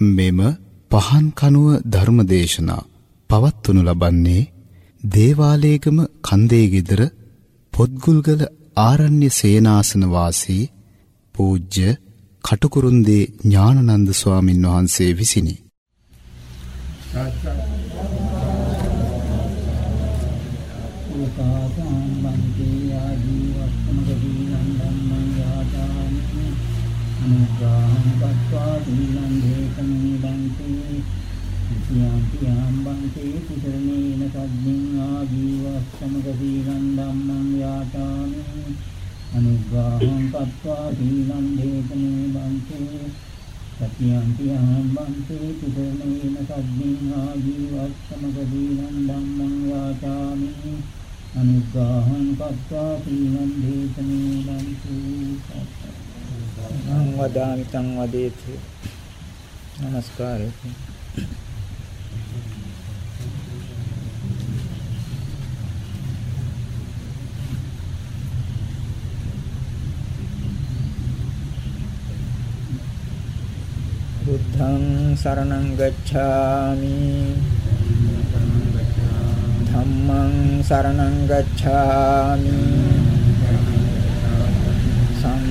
මෙම පහන් කනුව ධර්මදේශනා පවත්වනු ලබන්නේ දේවාලේගම කන්දේ গিදර පොත්ගුල්ගල ආරණ්‍ය සේනාසන වාසී පූජ්‍ය කටුකුරුන්දී ඥානනන්ද ස්වාමින් වහන්සේ විසිනි. උපාසම්බන්ති අනුග්‍රහං පත්වා දීනං දේකමේ බන්ති සියම්පි ආම්බන්ති තිසරණේන සද්දින් ආජීවස්සමගදීනං ධම්මං යාතාමි අනුග්‍රහං පත්වා දීනං දේකමේ බන්ති සතියන්ති ආම්බන්තේ තිසරණේන සද්දින් ආජීවස්සමගදීනං ධම්මං යාතාමි අනුග්‍රහං පත්වා දීනං දේශනේ ලන්තු නං වදාමි තං වදේති නමස්කාරය බුද්ධං සරණං ගච්ඡාමි ධම්මං සරණං ගච්ඡාමි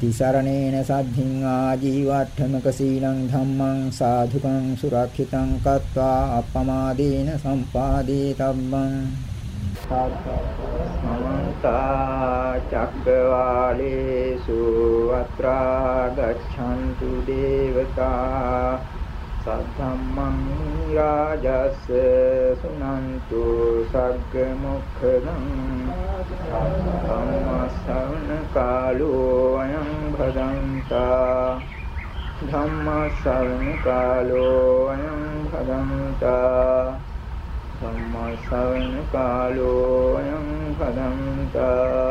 තිසරණේන සද්ධින් ආජීවට්ඨමක සීලං ධම්මං සාධුකං සුරක්ෂිතං කତ୍වා අප්පමාදීන සම්පාදී තබ්බං සමන්ත චක්කවාලේසු අත්‍රා ගච්ඡන්තු දේවතා සද්ධම්මං රාජස් සුනන්තු සග්ග මොක්ඛදං ධම්මස්සවන කාලෝ අයං භදන්තා ධම්මස්සවන කාලෝ අයං භදන්තා ධම්මස්සවන කාලෝ අයං භදන්තා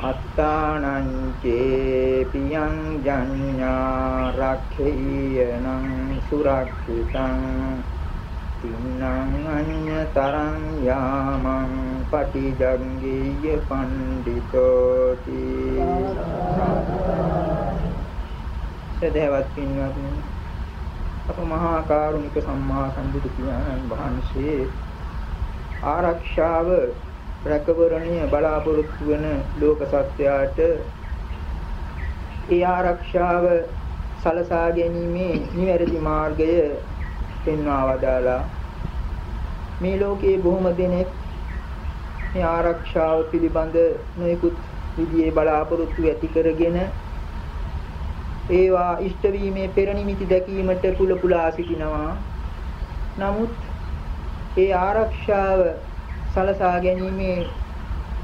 අත්තානං චේපියං ජඤ්ඤා රක්ඛේයනං සුරක්ෂිතං තින්නං අඤ්ඤතරං යාමං පටිජංගීය පණ්ඩිතෝති. සදහවත් පින්වත්නි අප මහා කරුණික සම්මා සම්බුදු පියාණන් වහන්සේ ආරක්ෂාව රැකවරණය බලාපොරොත්තු වන ලෝක සත්‍යයට ඒ ආරක්ෂාව සලසා ගැනීමේ නිවැරදි මාර්ගය පෙන්වා වදාලා මේ ලෝකයේ බොහොම දෙනෙක් මේ ආරක්ෂාව පිළිබඳ නොයෙකුත් විදිහේ බලාපොරොත්තු ඇති කරගෙන ඒවා ඉෂ්ට වීමේ පෙර නිමිති දැකීමට පුල පුලා සිටිනවා. නමුත් ඒ ආරක්ෂාව සලසා ගැනීමේ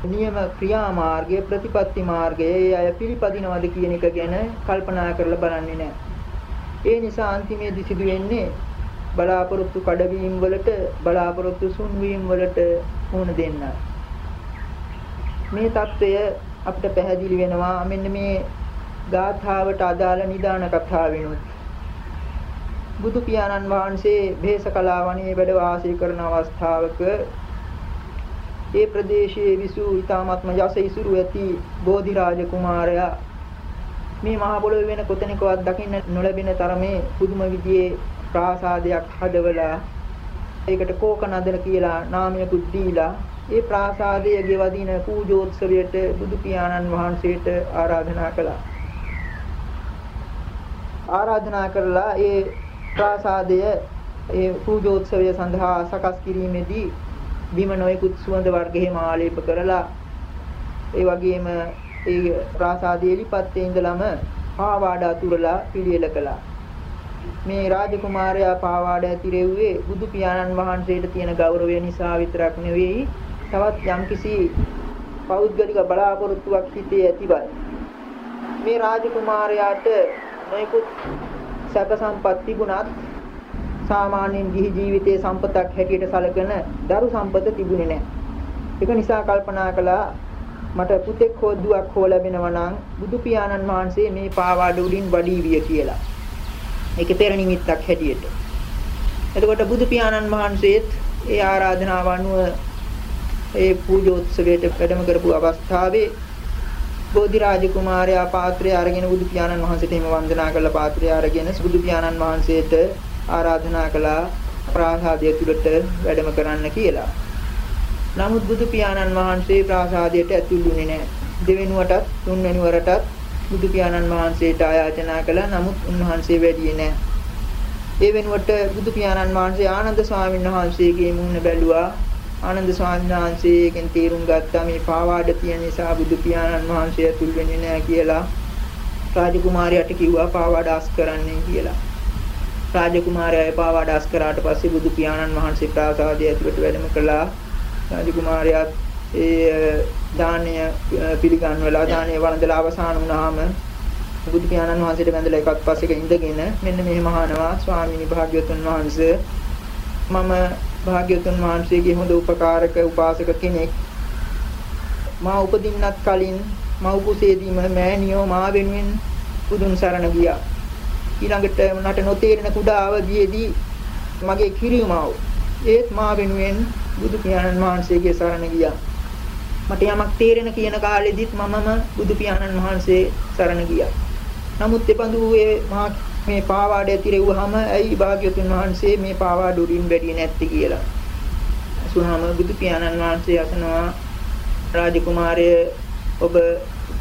නියම ක්‍රියා මාර්ගය ප්‍රතිපත්ති මාර්ගය ඒ අය පිළිපදිනවද කියන එක ගැන කල්පනා කරලා බලන්නේ නැහැ. ඒ නිසා අන්තිමේදී සිදු වෙන්නේ බලාපොරොත්තු කඩවීම වලට බලාපොරොත්තු සුන්වීම වලට මුහුණ දෙන්න. මේ தত্ত্বය අපිට පැහැදිලි වෙනවා මෙන්න මේ ගාථාවට අදාළ නිදාන කතාවෙනුත්. බුදු පියාණන් වහන්සේ භේසකලාවණේ වැඩ වාසය කරන අවස්ථාවක ඒ ප්‍රදේශයේ විසූ ඊ타ත්ම යස ඉසුරු ඇති බෝධිරාජ කුමාරයා මේ මහ පොළොවේ වෙන කොතැනකවත් දකින්න නොලැබෙන තරමේ පුදුම විදිහේ ප්‍රාසාදයක් හදවලා ඒකට කෝකනදර කියලා නාමයකුත් දීලා ඒ ප්‍රාසාදයේ ගෙවදින පූජෝත්සවයට බුදු පියාණන් වහන්සේට ආරාධනා කළා. ආරාධනා කරලා ඒ ප්‍රාසාදය ඒ පූජෝත්සවය සඳහා සකස් කිරීමේදී බිම නොයෙකුත් සුවඳ වර්ගයේ ආලේප කරලා ඒ වගේම ඒ ප්‍රාසාදයේ එලිපත්තේ ඉඳලම පාවාඩ අතුරලා පිළියෙල කළා. මේ රාජකුමාරයා පාවාඩ ඇතිරෙව්වේ බුදු පියාණන් වහන්සේට තියෙන ගෞරවය නිසා විතරක් නෙවෙයි තවත් යම්කිසි පෞද්ගලික බලාපොරොත්තුවක් හිතේ ඇතිවයි. මේ රාජකුමාරයාට නොයෙකුත් සැප සම්පත් තිබුණත් සාමාන්‍යයෙන් ගිහි ජීවිතයේ සම්පතක් හැටියට සැලකෙන දරු සම්පත තිබුණේ නැහැ. ඒක නිසා කල්පනා කළා මට පුතෙක් හෝ දුවක් හෝ ලැබෙනවා නම් බුදු පියාණන් වහන්සේ මේ පාවාඩ උඩින් වඩී විය කියලා. ඒකේ පෙර නිමිත්තක් හැටියට. එතකොට බුදු පියාණන් වහන්සේත් ඒ ආරාධනාව අනුව ඒ පූජෝත්සවයට වැඩම කරපු අවස්ථාවේ බෝධිරාජ කුමාරයා පාත්‍රය අරගෙන බුදු පියාණන් වහන්සේට හිම වන්දනා කළ පාත්‍රය අරගෙන බුදු පියාණන් වහන්සේට ආරාධනා කළා ප්‍රාසාදය තුලට වැඩම කරන්න කියලා. නමුත් බුදු පියාණන් වහන්සේ ප්‍රාසාදයට ඇතුළු වුණේ නැහැ. දෙවෙනුවටත් තුන්වෙනි වරටත් බුදු පියාණන් වහන්සේට ආයාචනා කළා. නමුත් උන්වහන්සේ වැඩියේ නැහැ. ඒ වෙනුවට බුදු පියාණන් වහන්සේ ආනන්ද ස්වාමීන් වහන්සේගේ මුහුණ බැලුවා. ආනන්ද ස්වාමීන් වහන්සේගෙන් තීරුම් ගත්තා මේ පාවාඩ තියෙන නිසා බුදු පියාණන් වහන්සේ ඇතුල් වෙන්නේ නැහැ කියලා. රාජකුමාරයාට කිව්වා පාවාඩ අස් කරන්නයි කියලා. රාජකුමාරයා පාවාඩ අස් කරාට පස්සේ බුදු පියාණන් වහන්සේ ප්‍රාසාදයේ ඇතුළට වැඩම කළා. රාජකුමාරයා ඒ දානය පිළිගන්වලා දානය වළඳලා අවසන් වුණාම බුදු පියාණන් වහන්සේට වැඳලා එකත් පස්සෙක ඉඳගෙන මෙන්න මෙහෙම අහනවා ස්වාමීනි භාග්‍යවතුන් වහන්සේ මම භාග්‍යවතුන් වහන්සේගේ හොඳ උපකාරක උපාසක කෙනෙක් මා උපදින්නත් කලින් මව් කුසේදීම මෑණියෝ මා වෙනුවෙන් බුදුන් සරණ ගියා ඊළඟට මට නොතේරෙන කුඩා අවදියේදී මගේ කිරියුමව ඒත් මා වෙනුවෙන් බුදු පියාණන් වහන්සේගේ සරණ ගියා මට යමක් තේරෙන කියන කාලෙදිත් මමම බුදු පියාණන් වහන්සේ සරණ ගියා නමුත් එපඳු ඒ මා මේ පාවාඩ ඇතිරෙව්වහම ඇයි භාග්‍යවතුන් වහන්සේ මේ පාවාඩ උඩින් බැරියේ නැත්තේ කියලා. අසුනහම බුදු පියාණන් වහන්සේ අසනවා රාජකුමාරය ඔබ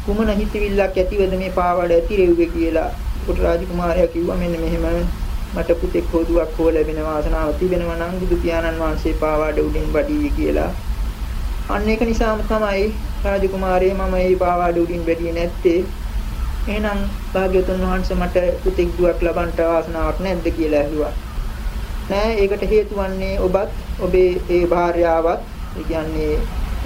කුමන හිතවිල්ලක් ඇතිවද මේ පාවාඩ ඇතිරෙව්වේ කියලා. කොට රාජකුමාරයා කිව්වා මෙන්න මෙහෙම මට පුතෙක් හොදුවක් හෝ ලැබෙන වාසනාව තිබෙනවා නම් බුදු පියාණන් වහන්සේ පාවාඩ උඩින් වඩී කියලා. අන්න ඒක නිසාම තමයි රාජකුමාරයා මම මේ පාවාඩ උඩින් බැරියේ නැත්තේ එහෙනම් භාග්‍යවතුන් වහන්සේ මට පුතෙක් දුවක් ලබන්නට වාසනාවක් නැද්ද කියලා ඇහුවා. නෑ ඒකට හේතු වන්නේ ඔබත් ඔබේ ඒ භාර්යාවත් ඒ කියන්නේ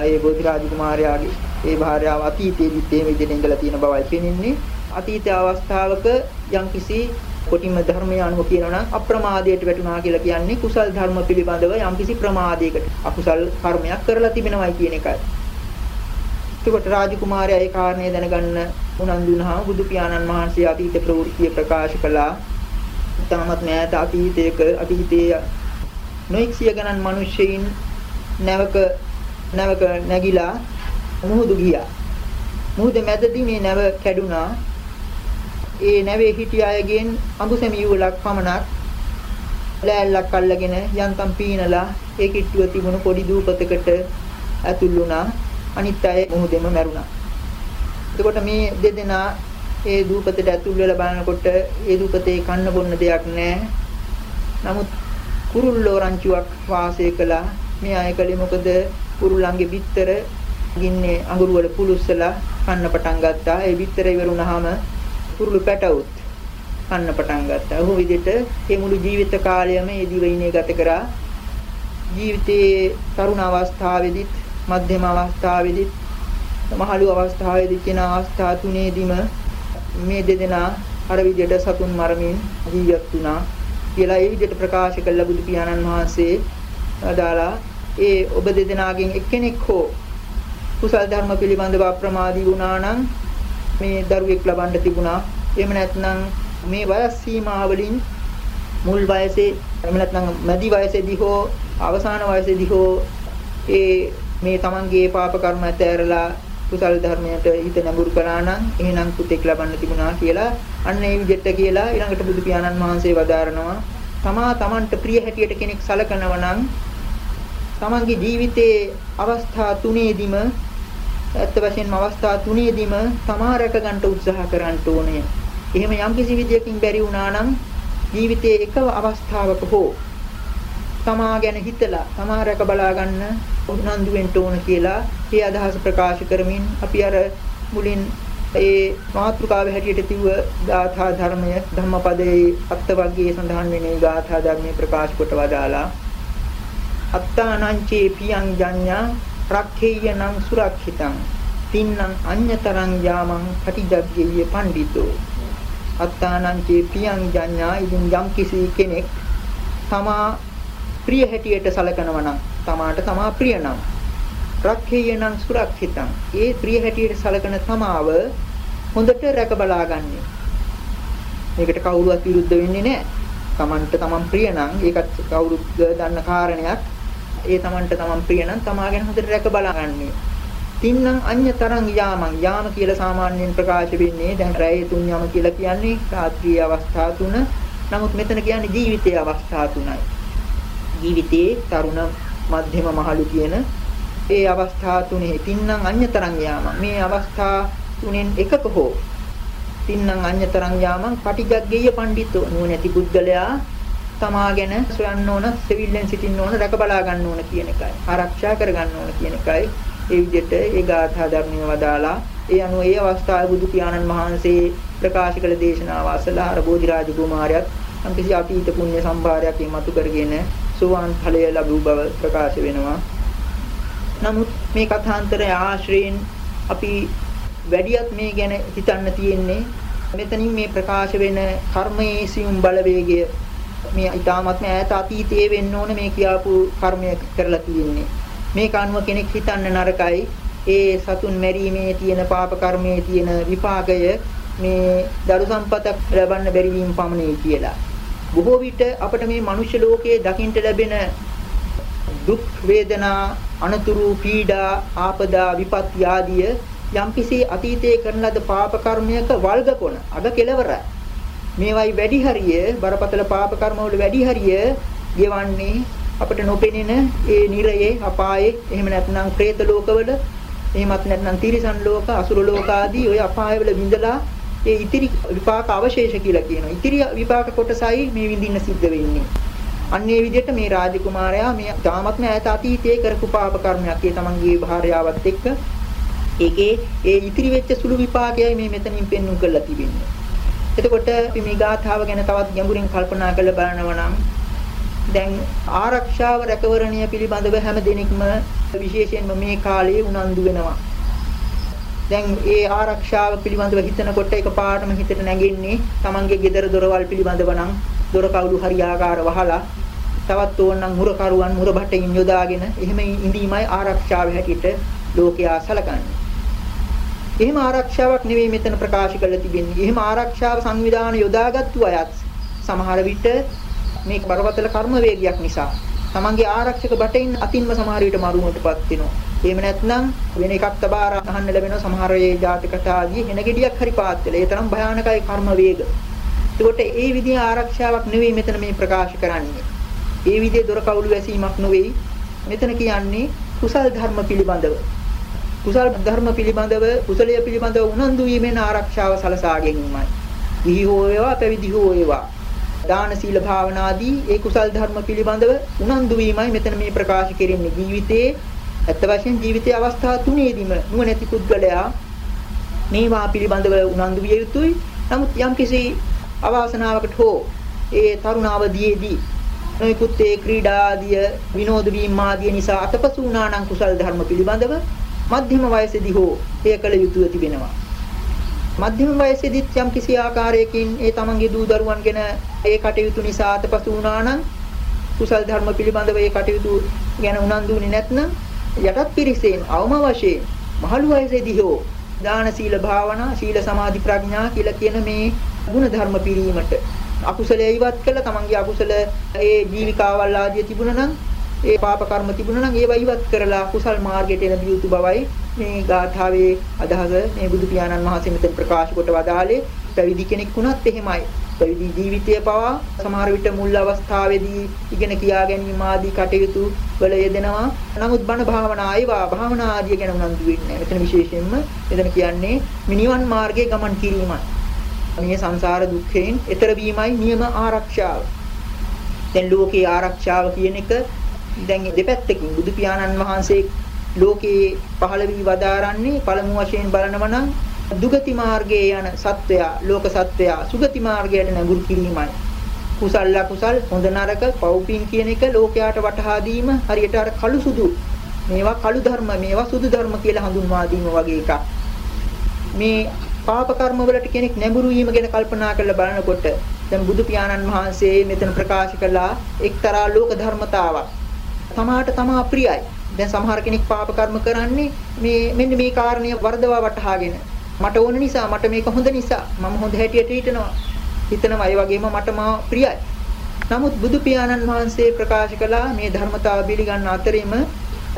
ඒ බෝධිරාජ කුමාරයාගේ ඒ භාර්යාව අතීතයේදීත් මේ විදිහට ඉඳලා තියෙන බවයි පෙනෙන්නේ. අතීත අවස්ථාවක යම්කිසි කොටිම ධර්මය අනුව කියනවා නම් අප්‍රමාදයට වැටුණා කියලා කියන්නේ කුසල් ධර්ම පිළිබඳව යම්කිසි ප්‍රමාදයකට අකුසල් කර්මයක් කරලා තිබෙනවයි කියන එකයි. එතකොට රාජකුමාරයා ඒ කාරණේ දැනගන්න උනන්දු වුණාම බුදු පියාණන් වහන්සේ අතීත ප්‍රවෘත්තිය ප්‍රකාශ කළා. තාමත් මෑත අතීතයක අතීතයේ නොඑක් සිය ගණන් මිනිස්සෙයින් නැවක නැවක නැගිලා මුහුදු ගියා. මුහුද මැදදී මේ නැව කැඩුනා. ඒ නැවේ හිටිය අයගෙන් අඹුසැමි යුවලක් පමණක් ලෑල්ලක් අල්ලගෙන යන්තම් පීනලා ඒ කිට්ටුව තිබුණු පොඩි දූපතකට ඇතුල් වුණා. අනිත් අය මුහුදෙම මැරුණා. එතකොට මේ දෙදෙනා ඒ දූපතට ඇතුල් වෙලා බලනකොට ඒ දූපතේ කන්න බොන්න දෙයක් නැහැ. නමුත් කුරුල්ලෝ රංචුවක් වාසය කළා. මේ අය කලේ මොකද කුරුල්ලන්ගේ බිත්තර ගින්නේ අඟුරු වල පුලුස්සලා කන්න පටන් ගත්තා. ඒ බිත්තර ඉවරුනහම කුරුළු පැටවුත් කන්න පටන් ගත්තා. ඔහු විදිහට මේ මුළු ජීවිත කාලයම මේ දිවයිනේ ගත කරා. ජීවිතයේ තරුණ අවස්ථාවේදීත් මධ්‍යම අවස්ථාවේදීත් මහලු අවස්ථාවේදී කියන අවස්ථා තුනේදීම මේ දෙදෙනා අර විදිහට සතුන් මරමින් ජීවත් වුණා කියලා ඒ විදිහට ප්‍රකාශ කළ බුදු පියාණන් වහන්සේ අදාලා ඒ ඔබ දෙදෙනාගෙන් එක්කෙනෙක් හෝ කුසල් ධර්ම පිළිබඳව අප්‍රමාදී වුණා නම් මේ දරුවෙක් ලබන්න තිබුණා. එහෙම නැත්නම් මේ වයස් සීමාවලින් මුල් වයසේ එහෙම නැත්නම් මැදි වයසේදී හෝ අවසාන වයසේදී හෝ ඒ මේ තමන්ගේ පාප කර්ම ඇතෑරලා කුසල් ධර්මයට හිත නැඹුරු කළා නම් එහෙනම් පුතෙක් ලබන්න තිබුණා කියලා අන්න ඒ විදිහට කියලා ඊළඟට බුදු පියාණන් වහන්සේ වදාරනවා තමා තමන්ට ප්‍රිය හැටියට කෙනෙක් සලකනවා නම් තමන්ගේ ජීවිතයේ අවස්ථා තුනේදීම ඇත්ත වශයෙන්ම අවස්ථා තුනේදීම තමා රැක ගන්න උත්සාහ කරන්න ඕනේ. එහෙම යම්කිසි විදියකින් බැරි වුණා නම් ජීවිතයේ එක අවස්ථාවක හෝ තමා ගැන හිතලා තමා රැක බලා ගන්න උනන්දු වෙන්න ඕන කියලා ඒ අදහස ප්‍රකාශ කරමින් අපි අර මුලින් ඒ මාතෘකාව හැටියට තිබ්ව ගාථා ධර්මය ධම්මපදයේ අත්වග්ගයේ සඳහන් වෙන ඒ ගාථා ධර්මයේ ප්‍රකාශ කොට වදාලා අත්තානංචේ පියං ජඤ්ඤා රක්ඛේයනං සුරක්ෂිතං තින්නම් අඤ්‍යතරං යාමං පටිජග්ගේය පණ්ඩිතෝ අත්තානං චේ පියං ජඤ්ඤා ඉදින් යම් කිසි කෙනෙක් තමා ප්‍රිය හැටියට සලකනවා නම් තමාට තමා ප්‍රිය නම්. රක්ඛේයනං සුරක්ෂිතං ඒ ප්‍රිය හැටියට සලකන තමාව හොඳට රැක බලාගන්නේ. මේකට කවුරුවත් විරුද්ධ වෙන්නේ නැහැ. තමන්ට තමන් ප්‍රිය නම් ඒකත් කවුරුත් දන්න කාරණයක්. ඒ Tamanට Taman ප්‍රිය නම් තමා ගැන හොඳට රැක බලගන්නේ. තින්නම් අඤ්‍යතරං යාමං යාම කියලා සාමාන්‍යයෙන් ප්‍රකාශ වෙන්නේ දැන් රැයේ තුන් යම කියලා කියන්නේ රාත්‍රියේ අවස්ථා තුන. නමුත් මෙතන කියන්නේ ජීවිතයේ අවස්ථා තුනයි. ජීවිතයේ තරුණ මධ්‍යම මහලු කියන ඒ අවස්ථා තුනේ තින්නම් අඤ්‍යතරං යාමං මේ අවස්ථා තුනෙන් එකක හෝ තින්නම් අඤ්‍යතරං යාමං පටිජග්ගේය පඬිතෝ නුවණැති පුද්ගලයා තමා ගැන සොයන්න ඕන, සෙවිල්ලෙන් සිටින්න ඕන, රැක බලා ගන්න ඕන කියන එකයි. ආරක්ෂා කර ගන්න ඕන කියන එකයි. ඒ විදිහට ඒ ගාථා ධර්මයේ වදාලා ඒ අනුව ඒ අවස්ථාවේ බුදු පියාණන් වහන්සේ ප්‍රකාශ කළ දේශනාව අසලා අර බෝධිරාජ කුමාරයාත් අන්කිසි අතීත පුණ්‍ය සම්භාරයක් එමතු කරගෙන සෝවාන් ඵලය ලැබූ බව ප්‍රකාශ වෙනවා. නමුත් මේ කථාන්තරය ආශ්‍රයෙන් අපි වැඩියත් මේ ගැන හිතන්න තියෙන්නේ මෙතනින් මේ ප්‍රකාශ වෙන කර්මයේ සියුම් බලවේගය මේ ඊටාත්ම ඈත අතීතයේ වෙන්න ඕන මේ කියාපු කර්මය කරලා තියෙන්නේ. මේක අනුව කෙනෙක් හිතන්න නරකයි. ඒ සතුන් මැරීමේ තියෙන පාප කර්මයේ තියෙන විපාකය මේ දරු සම්පතක් ලබන්න බැරි වීම පමණයි කියලා. බොහෝ විට අපිට මේ මනුෂ්‍ය ලෝකයේ දකින්න ලැබෙන දුක් වේදනා අනතුරු පීඩා ආපදා විපත් ආදිය යම්කිසි අතීතයේ කරන ලද පාප කර්මයක වල්ගකොන අග කෙලවරයි මේවයි වැඩි හරිය බරපතල පාප කර්මවල වැඩි හරිය ගෙවන්නේ අපිට නොපෙනෙන ඒ නිරයේ අපායේ එහෙම නැත්නම් പ്രേත ලෝකවල එහෙමත් නැත්නම් තිරිසන් ලෝක අසුර ලෝක ආදී ওই අපායවල විඳලා ඒ ඉතිරි විපාක අවශේෂ කියලා කියනවා. ඉතිරි විපාක කොටසයි මේ විඳින්න සිද්ධ වෙන්නේ. අන්න ඒ විදිහට මේ රාජකුමාරයා මේ තාමත්ම ඈත අතීතයේ කරපු පාප කර්මයක් ඒ තමන්ගේ භාර්යාවත් එක්ක ඒකේ ඒ ඉතිරි වෙච්ච සුළු විපාකයයි මේ මෙතනින් පෙන්වු කරලා තිබෙන්නේ. එතකොට අපි මේ ගාථාව ගැන තවත් ගැඹුරින් කල්පනා කරලා බලනවා නම් දැන් ආරක්ෂාව රැකවරණය පිළිබඳව හැම දිනෙකම විශේෂයෙන්ම මේ කාලේ උනන්දු වෙනවා. දැන් ඒ ආරක්ෂාව පිළිබඳව හිතනකොට එකපාරටම හිතට නැගෙන්නේ Tamange gedara dorawal පිළිබඳව නම් දොර කවුළු හරියාකාර වහලා තවත් ඕනනම් මුරකරුවන් මුරබට්ටකින් යොදාගෙන එහෙම ඉඳීමයි ආරක්ෂාව හැටියට ලෝකයා සලකන්නේ. එහෙම ආරක්ෂාවක් නෙවෙයි මෙතන ප්‍රකාශ කරලා තිබෙන්නේ. එහෙම ආරක්ෂාව සංවිධාන යොදාගත්තු අයත් සමහර විට මේ බරපතල කර්ම වේගයක් නිසා තමන්ගේ ආරක්ෂක බටෙන් අතින්ම සමහර විට මරුමුවටපත් වෙනවා. එහෙම නැත්නම් වෙන එකක් තබා අහන්න ලැබෙනවා සමහර ඒ ජාතකතා ආදී එන ගෙඩියක් හරි පාත් වෙලා. ඒ තරම් භයානකයි කර්ම වේග. ඒකට ඒ විදිහේ ආරක්ෂාවක් නෙවෙයි මෙතන මේ ප්‍රකාශ කරන්නේ. ඒ විදිහේ දොර කවුළු වැසීමක් නෙවෙයි. මෙතන කියන්නේ කුසල් ධර්ම පිළිබඳව. කුසල් ධර්ම පිළිබඳව කුසලයේ පිළිබඳව උනන්දු වීමෙන් ආරක්ෂාව සලසා ගැනීමයි. ගිහි හෝ වේවා පැවිදි හෝ වේවා. දාන සීල භාවනාදී ඒ කුසල් ධර්ම පිළිබඳව උනන්දු වීමයි මෙතන මේ ප්‍රකාශ කෙරෙන්නේ. ජීවිතයේ ඇත්ත වශයෙන් ජීවිතයේ අවස්ථා තුනේදීම නුවණැති පුද්ගලයා මේවා පිළිබඳව උනන්දු විය යුතුයි. නමුත් යම්කිසි අවාසනාවකට හෝ ඒ තරුණ අවදියේදී නොයෙකුත් ඒ ක්‍රීඩා ආදිය විනෝද වීම ආදිය නිසා අතපසු වුණා නම් කුසල් ධර්ම පිළිබඳව මධ්‍යම වයසේදී හෝ එය කළ යුතුව තිබෙනවා. මධ්‍යම වයසේදීත් යම් කිසි ආකාරයකින් ඒ තමන්ගේ දූ දරුවන් ගැන ඒ කටයුතු නිසා අතපසු වුණා නම් කුසල් ධර්ම පිළිබඳව ඒ කටයුතු ගැන උනන්දු වෙන්නේ නැත්නම් යටත් පිරිසෙන් අවම වශයෙන් මහලු වයසේදී හෝ දාන සීල භාවනා සීල සමාධි ප්‍රඥා කියලා කියන මේ ගුණ ධර්ම පිරීමට අකුසලයේ ඉවත් කළා තමන්ගේ අකුසල ඒ ජීවිකාවල් ආදිය තිබුණා නම් ඒ පාප කර්ම තිබුණා නම් ඒවා ඉවත් කරලා කුසල් මාර්ගයට එන බියුතු බවයි මේ ගාථාවේ අදහස මේ බුදු පියාණන් වහන්සේ මෙතන ප්‍රකාශ කොට වදාළේ පැවිදි කෙනෙක් වුණත් එහෙමයි පැවිදි ජීවිතය පවා සමහර විට මුල් අවස්ථාවේදී ඉගෙන කියා ගැනීම ආදී කටයුතු වල යෙදෙනවා. නමුත් බණ භාවනා ඒවා භාවනා ආදිය ගැන උනන්දු වෙන්නේ නැහැ. මෙතන විශේෂයෙන්ම මෙතන කියන්නේ මිනිවන් මාර්ගයේ ගමන් කිරීමයි. මේ සංසාර දුක්ඛයෙන් එතර වීමයි නියම ආරක්ෂාව. දැන් ලෝකේ ආරක්ෂාව කියන එක දැන් දෙපැත්තකින් බුදු පියාණන් වහන්සේ ලෝකේ පහළ වී වදාරන්නේ පළමු වශයෙන් බලනවා නම් දුගති මාර්ගයේ යන සත්වයා ලෝක සත්වයා සුගති මාර්ගයට නැඹුරු කිරීමයි. කුසල කුසල් හොඳ නරක පව්පින් කියන එක ලෝකයාට වටහා දීම හරියට අර කළු සුදු. මේවා කළු ධර්ම මේවා සුදු ධර්ම කියලා හඳුන්වා දීම වගේ එකක්. මේ පාප කර්ම වලට කෙනෙක් නැඹුරු වීම ගැන කල්පනා කරලා බලනකොට දැන් බුදු පියාණන් වහන්සේ මෙතන ප්‍රකාශ කළා එක්තරා ලෝක ධර්මතාවක්. තමාට තමා ප්‍රියයි දැන් සමහර කෙනෙක් පාප කර්ම කරන්නේ මේ මෙන්න මේ කාරණය වර්ධවා වටහාගෙන මට ඕන නිසා මට මේක හොඳ නිසා මම හොඳ හැටියට හිතනවා. හිතනවා ඒ වගේම මට මා ප්‍රියයි. නමුත් බුදු පියාණන් වහන්සේ ප්‍රකාශ කළා මේ ධර්මතාව පිළිගන්න අතරින්ම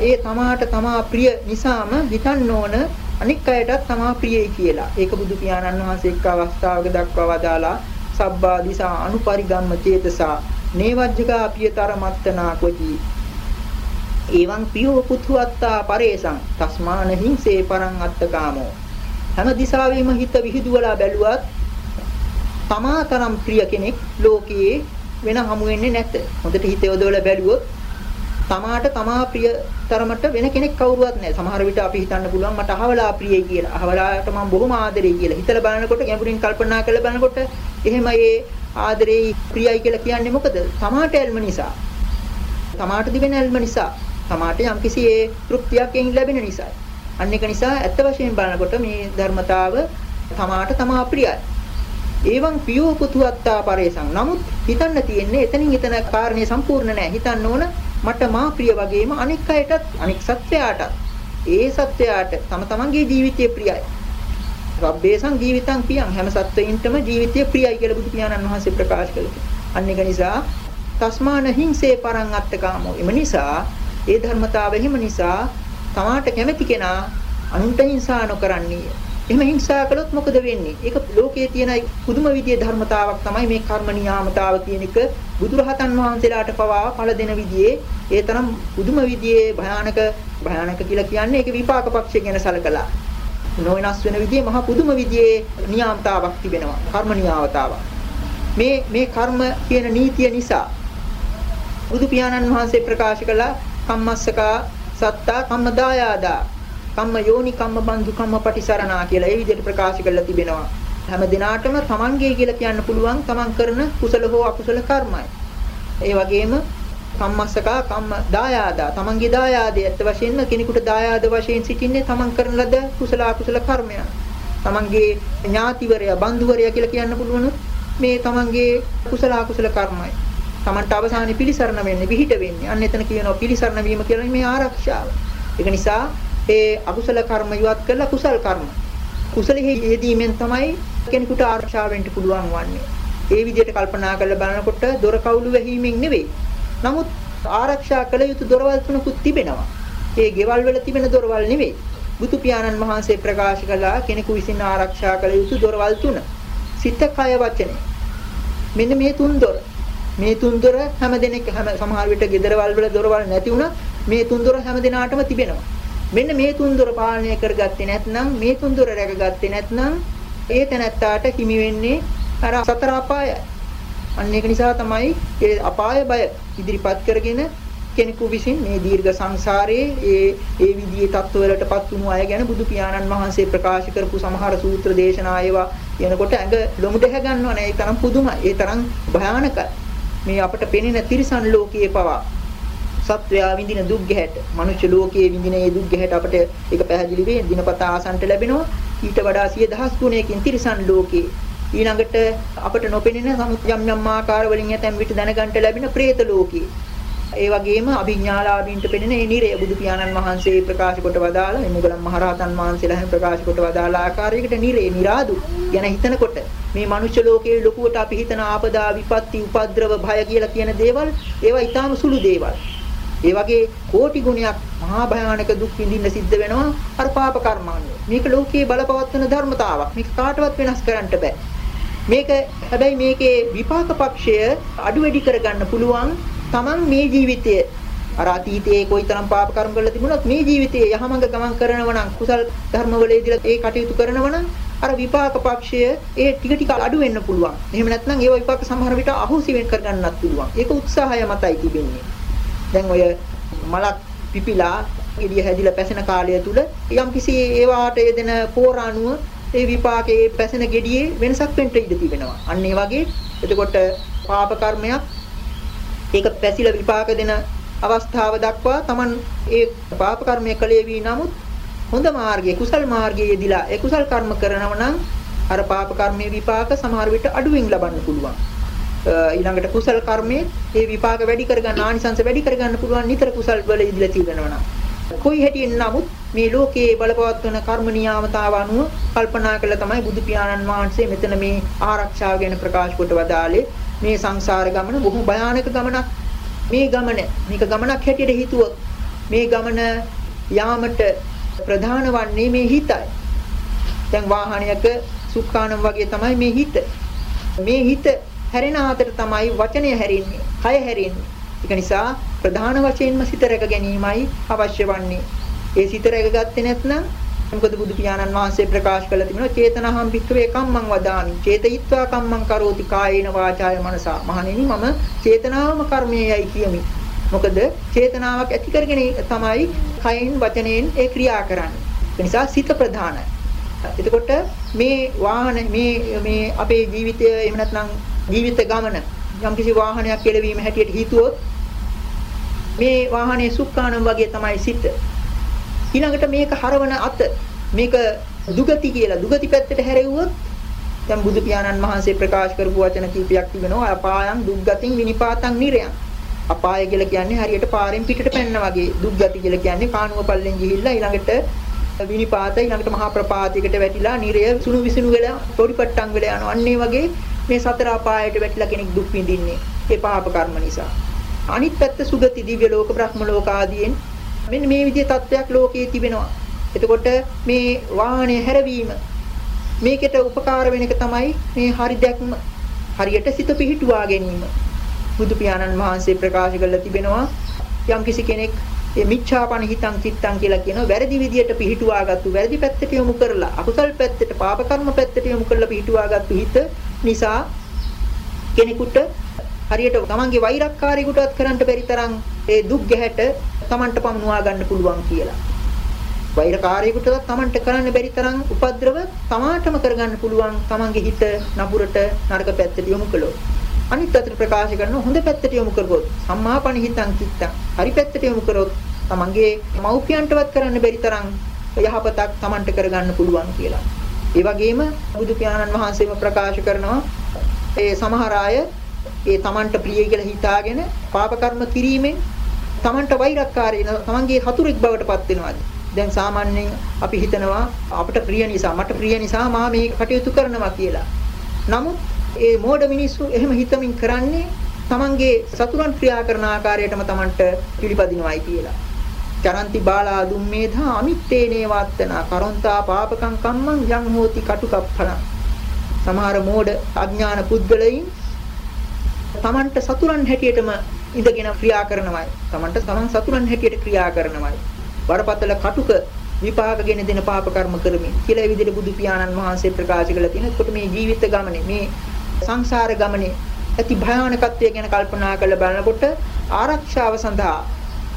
ඒ තමාට තමා ප්‍රිය නිසාම හිතන්න ඕන අනික් අයටත් තමා ප්‍රියයි කියලා. ඒක බුදු පියාණන් වහන්සේ එක් අවස්ථාවක දක්වා වදාලා සබ්බා දිසා අනුපරිගම්ම චේතසා නේවජ්ජකා පියතර මත්තනා කොටි එවං පියෝ පුතුත්තා පරේසං තස්මාන හිංසේ පරං අත්තකාමෝ හැම දිශාවෙම හිත විහිදුවලා බැලුවත් තමාතරම් ප්‍රිය කෙනෙක් ලෝකයේ වෙන හමු වෙන්නේ නැත. හොඳට හිත යොදවලා බැලුවොත් තමාට තමා ප්‍රිය තරමට වෙන කෙනෙක් කවුරුවත් නැහැ. සමහර විට අපි හිතන්න පුළුවන් මට අහවලා ප්‍රියයි කියලා. අහවලාට මම බොහොම ආදරෙයි කියලා. හිතලා බලනකොට ගැඹුරින් කල්පනා කරලා බලනකොට එහෙම ඒ ආදරෙයි ප්‍රියයි කියලා කියන්නේ මොකද? තමාට ඇල්ම නිසා. තමාට දිවෙන ඇල්ම නිසා. තමාට යම්කිසි ඒ තෘප්තියක් ලැබෙන නිසා. අන්න ඒක නිසා ඇත්ත වශයෙන් බලනකොට මේ ධර්මතාව තමාට තමා ප්‍රියයි. ඒවන් පියෝ පුතුත්තා පරේසං. නමුත් හිතන්න තියෙන්නේ එතනින් එතන කාරණේ සම්පූර්ණ නැහැ. හිතන්න ඕන මට මා ප්‍රිය වගේම අනික් අයටත් අනික් සත්වයාටත් ඒ සත්වයාට තම තමන්ගේ ජීවිතය ප්‍රියයි. රබ්බේසං ජීවිතං පියං හැම සත්වයින්ටම ජීවිතය ප්‍රියයි කියලා බුදු පියාණන් වහන්සේ ප්‍රකාශ කළා. අන්න ඒක නිසා තස්මාන හිංසේ පරං අත්තකාමෝ. එම නිසා ඒ ධර්මතාවය හිම නිසා තමාට කැමති කෙනා අනුන්ට හිංසා නොකරන්නේ. එහෙම හිංසා කළොත් මොකද වෙන්නේ? ඒක ලෝකයේ තියෙන පුදුම විදියේ ධර්මතාවක් තමයි මේ කර්ම නියාමතාව කියන එක බුදුරහතන් වහන්සේලාට පවා පළ දෙන විදියේ ඒ තරම් පුදුම විදියේ භයානක භයානක කියලා කියන්නේ ඒක විපාක පක්ෂය ගැන සලකලා. නොවෙනස් වෙන විදියේ මහා පුදුම විදියේ නියාමතාවක් තිබෙනවා. කර්ම නියාමතාවක්. මේ මේ කර්ම කියන නීතිය නිසා බුදු පියාණන් වහන්සේ ප්‍රකාශ කළා කම්මස්සකා සත්තා කම්ම දායාදා කම්ම යෝනි කම්ම බන්දු කම්ම පටිසරණා කියලා ඒ විදිහට ප්‍රකාශ කරලා තිබෙනවා. හැම දිනාටම තමන්ගේ කියලා කියන්න පුළුවන් තමන් කරන කුසල හෝ අකුසල කර්මයි. ඒ වගේම කම්මස්සකා කම්ම දායාදා තමන්ගේ දායාදේ ඇත්ත වශයෙන්ම කෙනෙකුට දායාද වශයෙන් සිටින්නේ තමන් කරන ලද කුසල අකුසල කර්මයන් තමන්ගේ ඥාතිවරයා බන්දුවරයා කියලා කියන්න පුළුවන් මේ තමන්ගේ කුසල අකුසල කර්මයි. Tamanට අවසානයේ පිළිසරණ වෙන්නේ විහිට වෙන්නේ. අන්න එතන කියනවා පිළිසරණ වීම කියලා මේ ආරක්ෂාව. ඒක නිසා ඒ අකුසල කර්ම ඉවත් කරලා කුසල් කර්ම. කුසලෙහි යෙදීමෙන් තමයි කෙනෙකුට ආරක්ෂා වෙන්න පුළුවන් වන්නේ. ඒ විදිහට කල්පනා කරලා බලනකොට දොර කවුළු වැහිමෙන් නෙවෙයි. නමුත් ආරක්ෂා කළ යුතු දොරවල් තුනකුත් තිබෙනවා. ඒ ගෙවල් වල තිබෙන දොරවල් නෙවෙයි. බුදු පියාණන් වහන්සේ ප්‍රකාශ කළා කෙනෙකු විසින් ආරක්ෂා කළ යුතු දොරවල් තුන. සිත, කය, වචනය. මෙන්න මේ තුන් දොර. මේ තුන් දොර හැම දෙනෙක් හැම සමහර විට ගෙදරවල් වල දොරවල් නැති වුණා මේ තුන් දොර හැම දිනාටම තිබෙනවා. මෙන්න මේ තුන් දොර පාලනය කරගත්තේ නැත්නම් මේ තුන් දොර රැකගත්තේ නැත්නම් ඒ තැනැත්තාට හිමි වෙන්නේ අර සතර අපායයි. අන්න ඒක නිසා තමයි ඒ අපාය බය ඉදිරිපත් කරගෙන කෙනෙකු විසින් මේ දීර්ඝ සංසාරයේ ඒ ඒ විදිහේ තත්ත්වවලටපත් වුණු අය ගැන බුදු පියාණන් වහන්සේ ප්‍රකාශ කරපු සමහර සූත්‍ර දේශනා ඒවා කියනකොට ඇඟ ලොමු දෙහ ගන්නව නෑ ඒ තරම් පුදුමයි ඒ තරම් භයානකයි මේ අපට පෙනෙන තිරිසන් ලෝකයේ පවා. සත්වයා විඳින දුක් ගැහැට මනුෂ්‍ය ලෝකයේ විඳින ඒ දුක් ගැහැට අපට ඒක පැහැදිලි වෙයි දිනපතා ආසන්ට ලැබෙනවා. ඊට වඩා සිය දහස් ගුණයකින් තිරිසන් ලෝකේ ඊළඟට අපට නොපෙනෙන යම් යම් ආකාර වලින් ඇතැම් විට දැනගන්න ලැබෙන പ്രേත ලෝකේ ඒ වගේම අභිඥාලාභීන්ට පෙනෙන ඒ නිරය බුදු පියාණන් වහන්සේ ප්‍රකාශ කොට වදාලා මේ මුගලන් මහරහතන් වහන්සේලා හැම ප්‍රකාශ කොට වදාලා ආකාරයකට නිරේ නිරාදු ගැන හිතනකොට මේ මනුෂ්‍ය ලෝකයේ ලොකුවට අපි හිතන ආපදා විපත්ති උපද්‍රව භය කියලා කියන දේවල් ඒවා ඊටාම සුළු දේවල්. ඒ වගේ කෝටි ගුණයක් මහා භයානක දුක් විඳින්න සිද්ධ වෙනවා අර පාප කර්මාන්‍ය. මේක ලෝකයේ බලපවත්වන ධර්මතාවක්. මේක කාටවත් වෙනස් කරන්න බෑ. මේක හැබැයි මේකේ විපාක පක්ෂය අඩු වැඩි කරගන්න පුළුවන් Taman මේ ජීවිතය අර අතීතයේ කොයිතරම් පාප කර්ම කරලා තිබුණත් මේ ජීවිතයේ යහමඟ ගමන් කරනවා නම් කුසල් ධර්මවලදීලා ඒ කටයුතු කරනවා නම් අර විපාක පක්ෂය ඒ ටික ටික අඩු වෙන්න පුළුවන්. එහෙම නැත්නම් ඒ විපාක සමහර විට අහුසි වෙන් කරගන්නත් පුළුවන්. ඒක උත්සාහය මතයි තිබෙන්නේ. දැන් ඔය මලක් පිපිලා එළිය හැදිලා පැසෙන කාලය තුල යම්කිසි ඒවාට යෙදෙන පෝරාණුව ඒ විපාකයේ පැසෙන gediye වෙනසක් වෙන්න ඉඩ තිබෙනවා. අන්න ඒ වගේ එතකොට පාප කර්මයක් ඒක පැසිලා විපාක දෙන අවස්ථාව දක්වා Taman ඒ පාප කර්මය කළේ වී නමුත් හොඳ මාර්ගයේ කුසල් මාර්ගයේ යෙදিলা ඒ කුසල් කර්ම කරනව නම් අර පාප කර්මයේ විපාක සමහර විට අඩුවෙන් ලබන්න පුළුවන්. ඊළඟට කුසල් කර්මයේ ඒ විපාක වැඩි කරගන්න ආනිසංස වැඩි කරගන්න පුළුවන් නිතර කුසල් වල ඉඳලා තියෙනවා නම්. කොයි හැටියෙන් නමුත් මේ ලෝකයේ බලපවත් වන කර්ම නියාමතාව අනුව කල්පනා කළ තමයි බුදු පියාණන් වහන්සේ මෙතන මේ ආරක්ෂාව ගැන ප්‍රකාශ කොට වදාළේ මේ සංසාර ගමන බොහෝ භයානක ගමනක්. මේ ගමන මේක ගමනක් හැටියට හිතුවොත් මේ ගමන යාමට ප්‍රධාන වන්නේ මේ හිතයි. දැන් වාහනයක සුඛානම් වගේ තමයි මේ හිත. මේ හිත හැරෙන ආතර තමයි වචනය හැරෙන්නේ, කය හැරෙන්නේ. ඒක නිසා ප්‍රධාන වශයෙන්ම සිත රැක ගැනීමයි අවශ්‍ය වන්නේ. ඒ සිත රැකගත්තේ නැත්නම් මොකද බුදු පියාණන් වහන්සේ ප්‍රකාශ කළ තිබෙනවා චේතනහම් භික්ඛවේ කම්මං වදාමි. චේතයිත්වා කම්මං කරෝති කායේන වාචාය මනසා. මහණෙනි මම චේතනාවම කර්මයේයි කියමි. මොකද චේතනාවක් ඇති කරගෙන තමයි කයෙන් වචනයෙන් ඒ ක්‍රියා කරන්නේ. ඒ නිසා සිත ප්‍රධානයි. එතකොට මේ වාහන මේ මේ අපේ ජීවිතය එහෙම නැත්නම් ජීවිත ගමන යම්කිසි වාහනයක් කෙලවීම හැටියට හිතුවොත් මේ වාහනේ සුක්කානම් වගේ තමයි සිත. ඊළඟට මේක හරවන අත මේක දුගති කියලා දුගති පැත්තට හැරෙව්වොත් දැන් බුදු පියාණන් වහන්සේ ප්‍රකාශ කරපු වචන කීපයක් තිබෙනවා අපායන් දුක්ගතින් විනිපාතං නිරයන් අපාය කියලා කියන්නේ හරියට පාරෙන් පිටට පැනන වගේ. දුක්ගති කියලා කියන්නේ කානුව පල්ලෙන් ගිහිල්ලා ඊළඟට විනිපාත ඊළඟට මහා ප්‍රපාතයකට වැටිලා නිරය සුණු විසුණු වෙලා පොඩිපට්ටම් වෙලා යනවා. අන්න ඒ වගේ මේ සතර අපායට වැටිලා කෙනෙක් දුක් විඳින්නේ. ඒ පාප කර්ම නිසා. අනිත් පැත්ත සුගති දිව්‍ය ලෝක බ්‍රහ්ම ලෝක ආදීන් මෙන්න මේ විදිහේ තත්වයක් ලෝකයේ තිබෙනවා. එතකොට මේ වාහනය හැරවීම මේකට උපකාර වෙන එක තමයි මේ හරි දැක්ම හරියට සිත පිහිටුවා ගැනීම. බුදු පියාණන් වහන්සේ ප්‍රකාශ කරලා තිබෙනවා යම් කිසි කෙනෙක් ඒ මිච්ඡාපන හිතං චිත්තං කියලා කියනවා වැරදි විදියට පිහිටුවාගත්තු වැරදි පැත්තට යොමු කරලා අකුසල් පැත්තට පාප කර්ම පැත්තට යොමු කරලා පිහිටුවාගත්තු හිත නිසා කෙනෙකුට හරියට තමන්ගේ වෛරක්කාරයෙකුටවත් කරන්න බැරි තරම් ඒ දුක් ගැහැට තමන්ට පමුණවා ගන්න පුළුවන් කියලා. වෛරකාරයෙකුටවත් තමන්ට කරන්න බැරි තරම් උපද්‍රව තමාටම කරගන්න පුළුවන් තමන්ගේ හිත නපුරට නරක පැත්තට යොමු කළොත්. අනිත් අතට ප්‍රකාශ කරන හොඳ පැත්තට යොමු කරගොත් සම්මාපන හිතං චිත්තං හරි පැත්තට යොමු කරොත් තමන්ගේ මව්පියන්ටවත් කරන්න බැරි තරම් යහපතක් තමන්ට කරගන්න පුළුවන් කියලා. ඒ වගේම බුදු පියාණන් වහන්සේම ප්‍රකාශ කරනවා ඒ සමහර අය ඒ තමන්ට ප්‍රිය කියලා හිතාගෙන පාප කර්ම කිරීමෙන් තමන්ට වෛරක්කාරී තමන්ගේ හතුරෙක් බවට පත් වෙනවාද දැන් සාමාන්‍යයෙන් අපි හිතනවා අපට ප්‍රිය නිසා මට ප්‍රිය නිසා මා මේ කටයුතු කරනවා කියලා. නමුත් ඒ මෝඩ මිනිස්සු එහෙම හිතමින් කරන්නේ තමන්ගේ සතුරන් ක්‍රියා කරන ආකාරයටම තමන්ට පිළිපදිනවයි කියලා. චරන්ති බාලා දුම්මේධා අමිත්තේනේ වත්තන කරොන්තා පාපකම් කම්මං යං හෝති කටුකප්පණ. සමහර මෝඩ අඥාන පුද්ගලයින් තමන්ට සතුරන් හැටියටම ඉඳගෙන ක්‍රියා කරනවයි. තමන්ට තමන් සතුරන් හැටියට ක්‍රියා කරනවයි. බරපතල කටුක විපාකගෙන දෙන පාප කර්ම කරමින් කියලා ඒ විදිහට බුදු පියාණන් වහන්සේ ප්‍රකාශ කළා තියෙන. එතකොට මේ ජීවිත ගමනේ මේ සංසාර ගමනේ ඇති භයානකත්වය ගැන කල්පනා කරලා බලනකොට ආරක්ෂාව සඳහා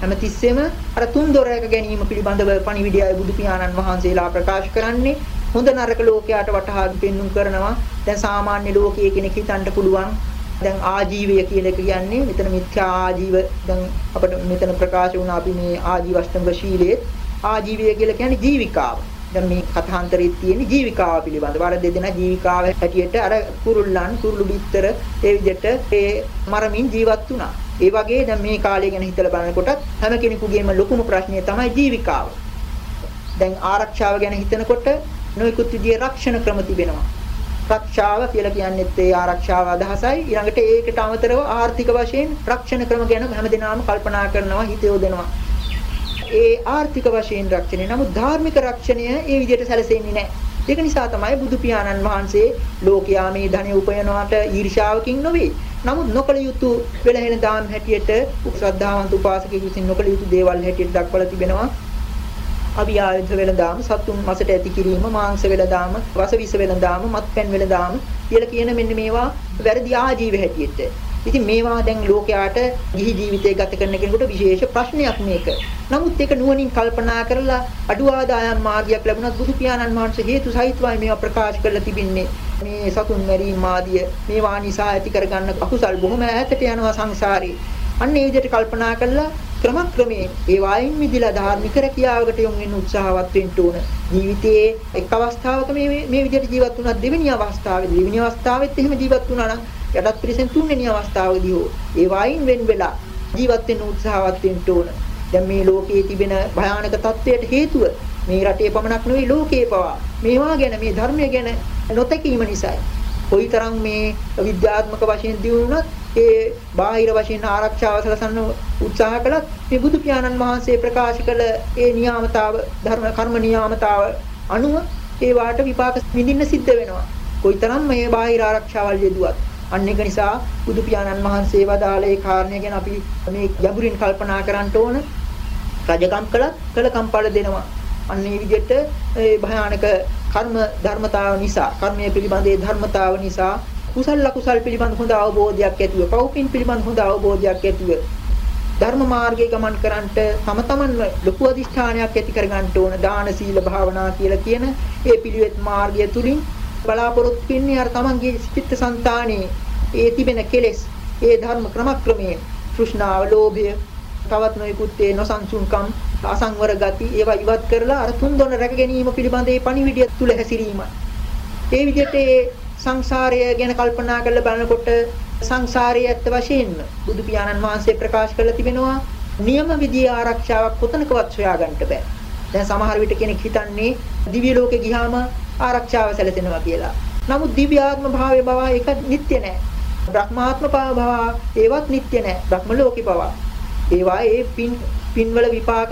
හැමතිස්සෙම අර තුන් දොරයක ගැනීම පිළිබඳව පණිවිඩයයි බුදු පියාණන් වහන්සේලා ප්‍රකාශ කරන්නේ හොඳ නරක ලෝකයට වටහා පෙන්눔 කරනවා දැන් සාමාන්‍ය ලෝකයේ කෙනෙක් හිතන්න පුළුවන් දැන් ආජීවය කියන එක කියන්නේ මෙතන මිත්‍යා ආජීව දැන් අපිට මෙතන ප්‍රකාශ වුණා අපි මේ ආජීවස්තංග ශීලයේ ආජීවය කියලා කියන්නේ ජීවිකාව. දැන් මේ කථාන්තරයේ තියෙන ජීවිකාව පිළිබඳව අර දෙදෙනා ජීවිකාව හැටියට අර කුරුල්ලන් කුරුළු බිත්තර ඒ විදිහට ඒ මරමින් ජීවත් වුණා. ඒ වගේ දැන් මේ කාලය ගැන හිතලා බලනකොට හැම කෙනෙකුගේම ලොකුම ප්‍රශ්නය තමයි ජීවිකාව. දැන් ආරක්ෂාව ගැන හිතනකොට නොයෙකුත් විදිහේ රක්ෂණ ක්‍රම තිබෙනවා. රක්ෂාව කියලා කියන්නේත් ඒ ආරක්ෂාව අදහසයි. ඊළඟට ඒකට අමතරව ආර්ථික වශයෙන් රක්ෂණ ක්‍රම ගැන හැමදෙනාම කල්පනා කරනවා හිත යොදනවා. ඒ ආර්ථික වශයෙන් රක්ෂණය. නමුත් ධාර්මික රක්ෂණය ඒ විදිහට සැලසෙන්නේ නැහැ. ඒක නිසා තමයි බුදු පියාණන් වහන්සේ ලෝකයා මේ ධනෙ උපයනවාට ඊර්ෂාවකින් නොවේ. නමුත් නොකල යුතු වෙලහෙන දාම් හැටියට ශ්‍රද්ධාවන්ත උපාසකයෙකු විසින් නොකල යුතු දේවල් හැටියට දක්වලා තිබෙනවා. අවියායුධ වෙලඳාම සතුන් මසට ඇති කිරීම මාංශ වෙලඳාම රස විස වෙලඳාම මත්පැන් වෙලඳාම කියලා කියන මෙන්න මේවා වැරදි ආජීව හැටියට. ඉතින් මේවා දැන් ලෝකයාට ගිහි ජීවිතය ගත කරන කෙනෙකුට විශේෂ ප්‍රශ්නයක් මේක. නමුත් ඒක නුවණින් කල්පනා කරලා අඩු ආදායම් මාර්ගයක් ලැබුණත් බුදු පියාණන් වහන්සේ හේතු සහිතවයි මේවා ප්‍රකාශ කරලා තිබින්නේ. මේ සතුන් මැරීම ආදිය මේවා නිසා ඇති කරගන්න අකුසල් බොහොම ඈතට යනවා සංසාරේ. අන්න ඒ විදිහට කල්පනා කරලා ක්‍රමක්‍රමයෙන් ඒ වයින් මිදිලා ධාර්මික රැකියාවකට යොමු වෙන්න උත්සාහවත් වෙන්න ඕන. ජීවිතයේ එක් අවස්ථාවක මේ මේ විදිහට ජීවත් වුණා දෙවෙනි අවස්ථාවේදී දෙවෙනි අවස්ථාවෙත් එහෙම ජීවත් වුණා නම් යටත් පිළිසෙන් තුන්වෙනි අවස්ථාවේදී හෝ ඒ වයින් වෙන් වෙලා ජීවත් වෙන්න උත්සාහවත් වෙන්න ඕන. දැන් මේ ලෝකයේ තිබෙන භයානක තත්වයට හේතුව මේ රටේ පමණක් නෙවෙයි ලෝකයේ පවා මේවා ගැන මේ ධර්මය ගැන නොතැකීම නිසායි. කොයිතරම් මේ විද්‍යාත්මක වශයෙන් දියුණුනත් ඒ බාහිර වශයෙන් ආරක්ෂාව සලසන්න උත්සාහ කළත් මේ බුදු පියාණන් වහන්සේ ප්‍රකාශ කළ ඒ නියාමතාව ධර්ම කර්ම නියාමතාව අනුව ඒ වාට විපාක විඳින්න සිද්ධ වෙනවා. කොයිතරම් මේ බාහිර ආරක්ෂාවල් යෙදුවත් අන්න ඒක නිසා බුදු පියාණන් වහන්සේ වදාළ ඒ කාරණය ගැන අපි මේ ගැඹුරින් කල්පනා කරන්න ඕන. රජකම් කළත් කළ කම්පල දෙනවා. අන්න ඒ විදිහට ඒ භයානක කර්ම ධර්මතාව නිසා කර්මයේ පිළිබඳේ ධර්මතාව නිසා කුසල ලකුසල් පිළිබඳ හොඳ අවබෝධයක් ඇතිව පෞපින් පිළිබඳ හොඳ අවබෝධයක් ඇතිව ධර්ම මාර්ගයේ ගමන් කරන්නට තම තමන්ව ලොකු අධිෂ්ඨානයක් ඇති කර ගන්න ඕන දාන සීල භාවනා කියලා කියන ඒ පිළිවෙත් මාර්ගය තුලින් බලාපොරොත්තු වෙන්නේ අර තමන්ගේ චිත්ත සංතානයේ ඒ තිබෙන කෙලෙස් ඒ ධර්ම ක්‍රමක්‍රමයෙන් තෘෂ්ණාව ලෝභය තවත් නොයෙකුත් ඒ නොසන්සුන්කම් අසංවර ගති ඒවා ඉවත් කරලා අර තුන් දොන රැක ගැනීම පිළිබඳ ඒ පණිවිඩය තුල හැසිරීමයි. ඒ විදිහට ඒ සංසාරය ගැන කල්පනා කරලා බලනකොට සංසාරයේ ඇත්ත වශයෙන්ම බුදු පියාණන් වහන්සේ ප්‍රකාශ කරලා තිබෙනවා නියම විදිය ආරක්ෂාවක් කොතනකවත් සොයාගන්න බෑ. දැන් සමහර විට කෙනෙක් හිතන්නේ දිව්‍ය ලෝකේ ගියාම ආරක්ෂාව සැලසෙනවා කියලා. නමුත් දිව්‍ය ආත්ම භාවයේ බව ඒක නිට්ටය නෑ. බ්‍රහ්මාත්ම භාව ඒවත් නිට්ටය නෑ. බ්‍රහ්ම ලෝකේ බව. ඒවා ඒ පින් පින්වල විපාක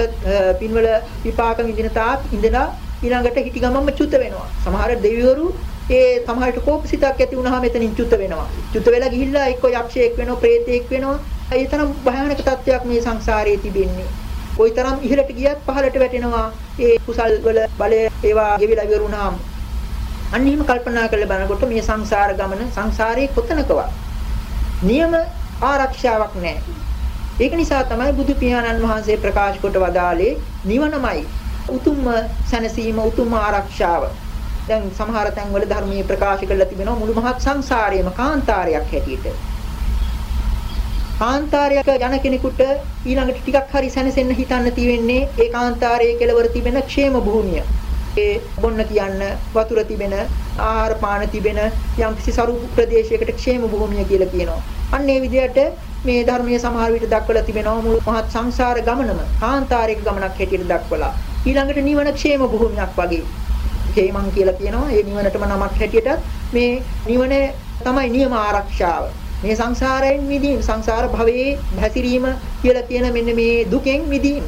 පින්වල විපාක විඳින තාක් ඉඳලා ඊළඟට හිටි ගමන්ම චුත වෙනවා. සමහර දෙවිවරු ඒ සමහරට කෝපසිතක් ඇති වුණාම එතනින් චුත වෙනවා. චුත වෙලා ගිහිල්ලා එක්ක යක්ෂයෙක් වෙනවා, ප්‍රේතයෙක් වෙනවා. ඒ තරම් භයානක තත්ත්වයක් මේ සංසාරයේ තිබෙන්නේ. කොයිතරම් ඉහළට ගියත් පහළට වැටෙනවා. ඒ කුසල් වල බලය ඒවා ගෙවිලා ඉවරුණාම. අන්න එහෙම කල්පනා කරලා බලනකොට මේ සංසාර ගමන සංසාරයේ කොතනකවත් නියම ආරක්ෂාවක් නැහැ. ඒක නිසා තමයි බුදු පියාණන් වහන්සේ ප්‍රකාශ කොට වදාළේ නිවනමයි උතුම්ම සැනසීම උතුම්ම ආරක්ෂාව. දැන් සමහර තැන්වල ධර්මයේ ප්‍රකාශ කරලා තිබෙනවා මුළු මහත් සංසාරයේම කාන්තාරයක් හැටියට. කාන්තාරයක යන කෙනෙකුට ඊළඟට ටිකක් හරි සැනසෙන්න හිතන්න තියෙන්නේ ඒ කාන්තාරයේ කෙළවර තිබෙන ക്ഷേම භූමිය. ඒ බොන්න කියන්න වතුර තිබෙන ආහාර පාන තිබෙන යම්කිසි සරු ප්‍රදේශයකට ക്ഷേම භූමිය කියලා කියනවා. අන්න ඒ විදිහට මේ ධර්මයේ සමහර විට දක්වලා තිබෙනවා මුළු මහත් සංසාර ගමනම කාන්තාරයක ගමනක් හැටියට දක්වලා ඊළඟට නිවන ക്ഷേම භූමියක් වගේ හේමං කියලා කියනවා. ඒ නිවනටම නමක් හැටියට මේ නිවනේ තමයි නියම ආරක්ෂාව. මේ සංසාරයෙන් මිදීම, සංසාර භවයේ හැසිරීම කියලා කියන මෙන්න මේ දුකෙන් මිදීම.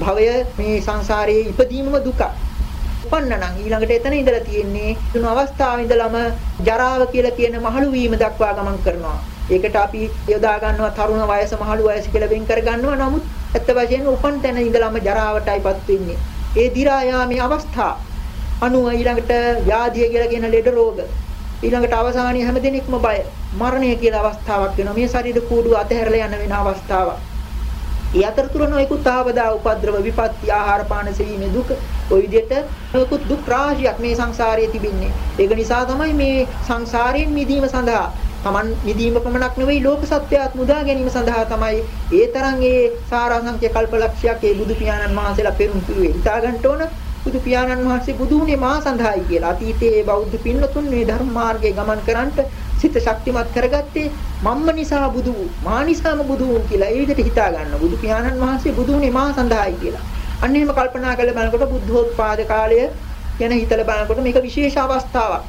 භවය මේ සංසාරයේ ඉපදීමම දුක. උපන්නනම් ඊළඟට එතන ඉඳලා තියෙන්නේ තුන අවස්ථාවේ ඉඳලම ජරාව කියලා කියන මහලු වීම දක්වා ගමන් කරනවා. ඒකට අපි යොදා ගන්නවා තරුණ වයස මහලු වයස කියලා වෙන් කර ගන්නවා. නමුත් ඇත්ත වශයෙන්ම උපන් තැන ඉඳලම ජරාවටයිපත් වෙන්නේ. ඒ දිරායාමේ අවස්ථාව අනුව ඊළඟට ව්‍යාධිය කියලා කියන ලෙඩ රෝග ඊළඟට අවසානයේ හැමදෙනෙක්ම බය මරණය කියලා අවස්ථාවක් වෙනවා මේ ශරීර කූඩුව අතහැරලා යන වෙන අවස්ථාවක්. ඒ අතරතුර නොයෙකුත් ආවදා උපද්‍රව විපත්ති ආහාර පාන සෙවීමේ දුක ওই විදිහට නොයෙකුත් දුක් රාශියක් මේ සංසාරයේ තිබෙන්නේ. ඒක නිසා තමයි මේ සංසාරයෙන් මිදීම සඳහා Taman මිදීම පමණක් නෙවෙයි ලෝක සත්‍යයත් මුදා ගැනීම සඳහා තමයි ඒ තරම් ඒ සාරාංශක කල්පලක්ෂයක් ඒ බුදු පියාණන් වහන්සේලා පෙරම් පිරුවේ. හිතා ගන්න ඕන බුදු පියාණන් වහන්සේ බුදු වුණේ මා සඳහායි කියලා. අතීතයේ බෞද්ධ පින්නතුන් මේ ධර්ම මාර්ගයේ ගමන් කරන්නට සිත ශක්තිමත් කරගත්තේ මම්ම නිසා බුදු වූ, මා නිසාම බුදු වූ කියලා. ඒ විදිහට හිතා ගන්න. බුදු පියාණන් වහන්සේ බුදු වුණේ මා සඳහායි කියලා. අන්න එහෙම කල්පනා කරලා බලනකොට බුද්ධෝත්පාද කාලය ගැන හිතලා බලනකොට මේක විශේෂ අවස්ථාවක්.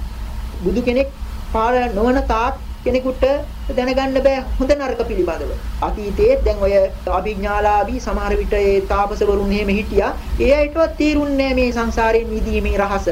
බුදු කෙනෙක් පාර නොවන තාක් කෙනෙකුට දැනගන්න බෑ හොඳ නරක පිළිබඳව. අතීතයේ දැන් ඔය අභිඥාලාභී සමහර විට ඒ තාපසවරුන් එහෙම හිටියා. ඒ අයටවත් තේරුන්නේ මේ සංසාරයෙන් මිදීමේ රහස.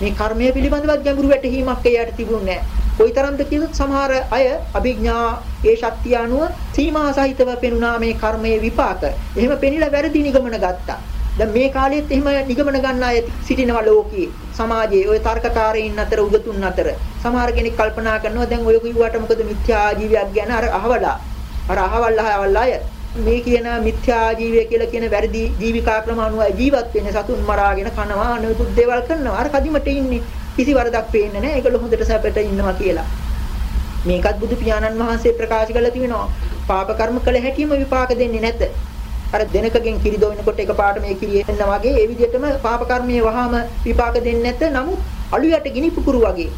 මේ කර්මය පිළිබඳවත් ගැඹුරු වැටහීමක් එයාට තිබුණේ නෑ. කොයිතරම්ද කියොත් සමහර අය අභිඥා ඒ ශක්තිය අනුව සීමා සහිතව පෙනුනා මේ කර්මයේ විපාක. එහෙම පෙනිලා වැරදි නිගමන ගත්තා. දැන් මේ කාලෙත් එහෙම නිගමන ගන්න අය සිටිනවා ලෝකයේ. සමාජයේ ওই තර්කකාරයින් අතර උගතුන් අතර. සමහර කෙනෙක් කල්පනා කරනවා දැන් ඔය කිව්වට මොකද මිත්‍යා ජීවියක් ගැන අර අහවලා. අර අහවල් අහවල් අය. මේ කියන මිත්‍යා ජීවය කියලා කියන වැරදි ජීවිකා ක්‍රම අනුව ජීවත් වෙන්නේ සතුන් මරාගෙන කනවා අනුතුත් දේවල් කරනවා. අර කදිමට ඉන්නේ. කිසි වරදක් පේන්නේ නැහැ. ඒගොල්ලෝ හොඳට සැපට ඉන්නවා කියලා. මේකත් බුදු පියාණන් වහන්සේ ප්‍රකාශ කළා තිබෙනවා පාප කර්ම කළ හැටිම විපාක දෙන්නේ නැත. අර දෙනකගෙන් කිරි දොවිනකොට එකපාරට මේ කිරි එන්න වගේ ඒ විදිහටම පාප කර්මයේ වහාම විපාක දෙන්නේ නැත. නමුත් අලු යට ගිනි පුපුරු වගේ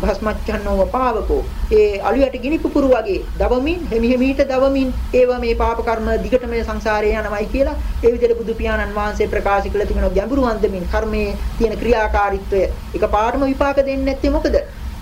භස්මච්ඡන්නෝව පාවකෝ ඒ අලු යට ගිනි පුපුරු වගේ දවමින් හිමි හිමීට දවමින් ඒවා මේ පාප කර්ම දිගටම සංසාරේ යනවයි කියලා ඒ විදිහට බුදු පියාණන් වහන්සේ ප්‍රකාශ කළ තිබෙනවා ගැඹුරු අන්දමින් කර්මයේ තියෙන ක්‍රියාකාරීත්වය එකපාරටම විපාක දෙන්නේ නැත්තේ මොකද?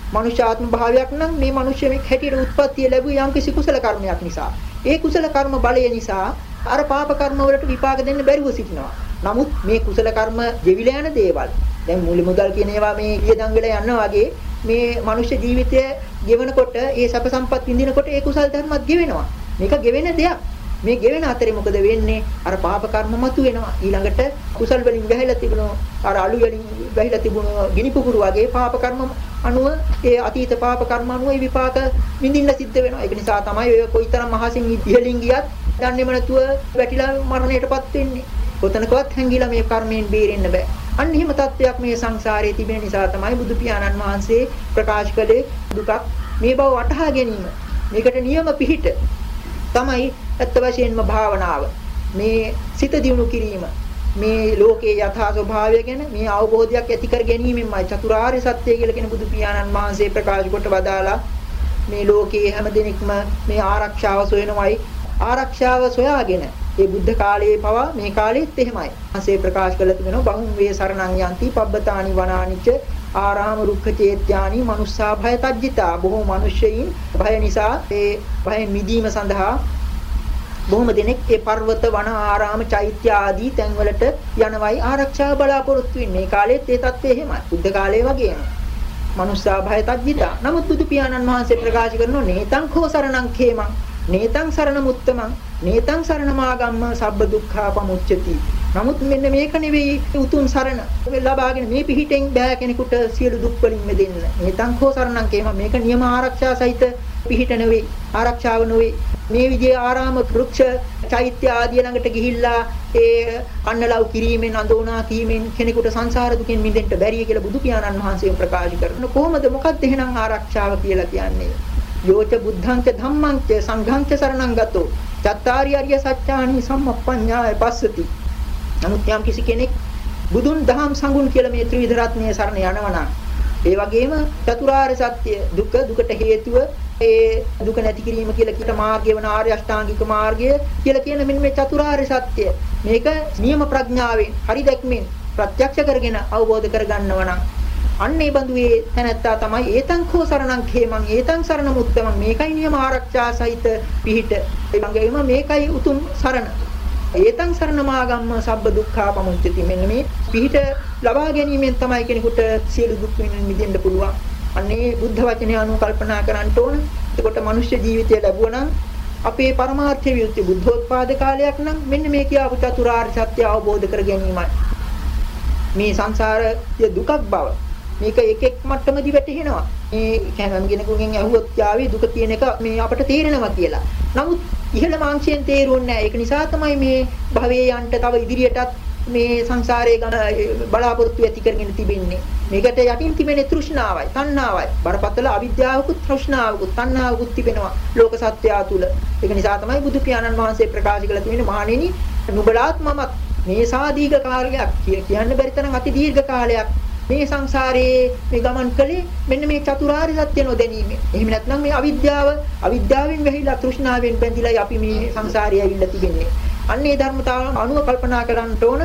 මනුෂ්‍යාත්ම භාවයක් නම් මේ මිනිස්සෙක් හැටියට උත්පත්ති ලැබුවේ යම් කිසි කුසල කර්මයක් නිසා. ඒ කුසල කර්ම බලය නිසා අර පාප කර්ම වලට විපාක දෙන්න බැරුව සිටිනවා. නමුත් මේ කුසල කර්ම ජෙවිලා යන දේවල් දැන් මූල මුදල් කියන ඒවා මේ වියදම් වෙලා යනවා වගේ මේ මනුෂ්‍ය ජීවිතය ගෙවනකොට ඒ සැප සම්පත් විඳිනකොට ඒ කුසල ධර්මත් ගෙවෙනවා. මේක ගෙවෙන දෙයක්. මේ ගෙවෙන අතරේ මොකද වෙන්නේ? අර පාප කර්ම මතු වෙනවා. ඊළඟට කුසල් වලින් වැහිලා තිබුණු අර අලු වලින් වැහිලා තිබුණු ගිනි පුපුරු වගේ පාප කර්ම අනුව ඒ අතීත පාප කර්ම අනුව විපාක විඳින්න සිද්ධ වෙනවා. ඒක නිසා තමයි ඔය කොයිතරම් මහසින් ඉහළින් ගියත් දන්නේම නැතුව වැටිලා මරණයටපත් වෙන්නේ. කොතනකවත් හැංගිලා මේ කර්මයෙන් බේරෙන්න බෑ. අන්න එහෙම තත්වයක් මේ සංසාරයේ තිබෙන නිසා තමයි බුදු පියාණන් වහන්සේ ප්‍රකාශ කළේ දුකක් මේ බව වටහා ගැනීම. මේකට නියම පිහිට තමයි ඇත්ත වශයෙන්ම භාවනාව. මේ සිත දියුණු කිරීම. මේ ලෝකයේ යථා ස්වභාවය ගැන මේ අවබෝධයක් ඇති කර ගැනීමෙන්මයි චතුරාර්ය සත්‍ය කියලා කියන බුදු පියාණන් වහන්සේ ප්‍රකාශ කොට වදාලා මේ ලෝකයේ හැම දිනෙකම මේ ආරක්ෂාව සොයනවයි ආරක්ෂාව සොයාගෙන ඒ බුද්ධ කාලයේ පවා මේ කාලෙත් එහෙමයි. අසේ ප්‍රකාශ කළ තිබෙනවා බහුම් වේ සරණං යන්ති පබ්බතානි වනානිච ආරාම රුක්ඛ චේත්‍යානි මනුස්සා භය තජ්ජිතා බොහෝ මිනිසෙයින් භය නිසා ඒ භයෙන් මිදීම සඳහා බොහොම දෙනෙක් ඒ පර්වත වන ආරාම චෛත්‍ය ආදී තැන්වලට යනවයි ආරක්ෂාව බලාපොරොත්තු වෙන්නේ. මේ කාලෙත් ඒ தත්ත්වය එහෙමයි. බුද්ධ කාලයේ වගේම. මනුස්සා භය තජ්ජිතා. නමුත් බුදු පියාණන් වහන්සේ ප්‍රකාශ කරනවා නේතං කෝ සරණං khemං නේතං සරණ මුත්තමං නේතං සරණ මාගම්ම සබ්බ දුක්ඛා පමුච්චති නමුත් මෙන්න මේක නෙවෙයි උතුම් සරණ. ලබාගෙන මේ පිහිටෙන් බෑ කෙනෙකුට සියලු දුක් වලින් මිදෙන්න. නේතං කෝ සරණං කේම. මේක නියම ආරක්ෂා සහිත පිහිට නෙවෙයි ආරක්ෂාව නෙවෙයි මේ විදිහේ ආරාම වෘක්ෂ චෛත්‍ය ආදිය ළඟට ගිහිල්ලා ඒ කන්නලව් කිරීමෙන් අඳෝනා කීමෙන් කෙනෙකුට සංසාර දුකෙන් මිදෙන්න බැරිය කියලා බුදු පියාණන් වහන්සේ ප්‍රකාශ කරන කොහොමද? මොකක්ද එහෙනම් ආරක්ෂාව කියලා කියන්නේ? යෝච බුද්ධං ච ධම්මං ච සංඝං ච සරණං ගතෝ චත්තාරි අරිය සත්‍යානි සම්මප්පඤ්ඤාය පස්සති නමුත් යම් කිසි කෙනෙක් බුදුන් දහම් සංගුණ කියලා මේ ත්‍රිවිධ රත්නයේ සරණ යනවා නම් ඒ වගේම චතුරාර්ය සත්‍ය දුක දුකට හේතුව ඒ දුක නැති කිරීම කියලා කියන මාර්ගය වන ආර්ය අෂ්ටාංගික මාර්ගය කියලා කියන මෙන්න මේ චතුරාර්ය සත්‍ය. මේක නියම ප්‍රඥාවෙන් හරි දැක්මෙන් ප්‍රත්‍යක්ෂ කරගෙන අවබෝධ කරගන්නව නම් අන්න ඒ බඳුවේ තැනැත්තා තමයි ඒතං කෝ සරණං khේමං ඒතං සරණ මුත්තමං මේකයි නියම ආරක්ෂා සහිත පිහිට. ඒ වගේම මේකයි උතුම් සරණ. ඒතං සරණමාගම්ම සබ්බ දුක්ඛා පමුච්චති මෙන්න මේ පිහිට ලබා ගැනීමෙන් තමයි කෙනෙකුට සියලු දුක් මිදෙන්න පුළුවන්. අන්නේ බුද්ධ වචනය අනුව කල්පනා කරන්න ඕන. එතකොට මනුෂ්‍ය ජීවිතය ලැබුවා නම් අපේ පරමාර්ථය විරුද්ධ බුද්ධෝත්පාද කාලයක් නම් මෙන්න මේ කියාපු චතුරාර්ය සත්‍ය අවබෝධ කර ගැනීමයි. මේ සංසාරයේ දුකක් බව මේක එක එක් මට්ටමදී වැටහෙනවා. මේ කැනම් කෙනෙකුගෙන් ඇහුවොත් යාවේ දුක කියන එක මේ අපට තේරෙනවා කියලා. නමුත් ඉහළ මාංශයෙන් තේරුන්නේ නැහැ. ඒක නිසා තමයි මේ භවයේ යන්ට තව ඉදිරියටත් මේ සංසාරයේ ගණ බලාපොරොත්තු ඇති කරගෙන තිබෙන්නේ. මේකට යටින් තිබෙන තෘෂ්ණාවයි, තණ්හාවයි. බරපතල අවිද්‍යාවකුත්, තෘෂ්ණාවකුත්, තණ්හාවකුත් තිබෙනවා ලෝක සත්‍යය තුල. ඒක නිසා තමයි බුදු පියාණන් වහන්සේ ප්‍රකාශ කළ තියෙන්නේ මහණෙනි නුඹලාත් මමත් මේ සාදීඝ කාලයක් කියන්න බැරි තරම් අති දීර්ඝ කාලයක් මේ සංසාරයේ මේ ගමන් කළේ මෙන්න මේ චතුරාර්ය සත්‍ය නොදැනීම. එහෙම නැත්නම් මේ අවිද්‍යාව අවිද්‍යාවෙන් වැහිලා තෘෂ්ණාවෙන් බැඳිලා අපි මේ සංසාරයේ ඇවිල්ලා තිබෙන්නේ. අන්නේ ධර්මතාව අනුව කල්පනා කරන්න ඕන.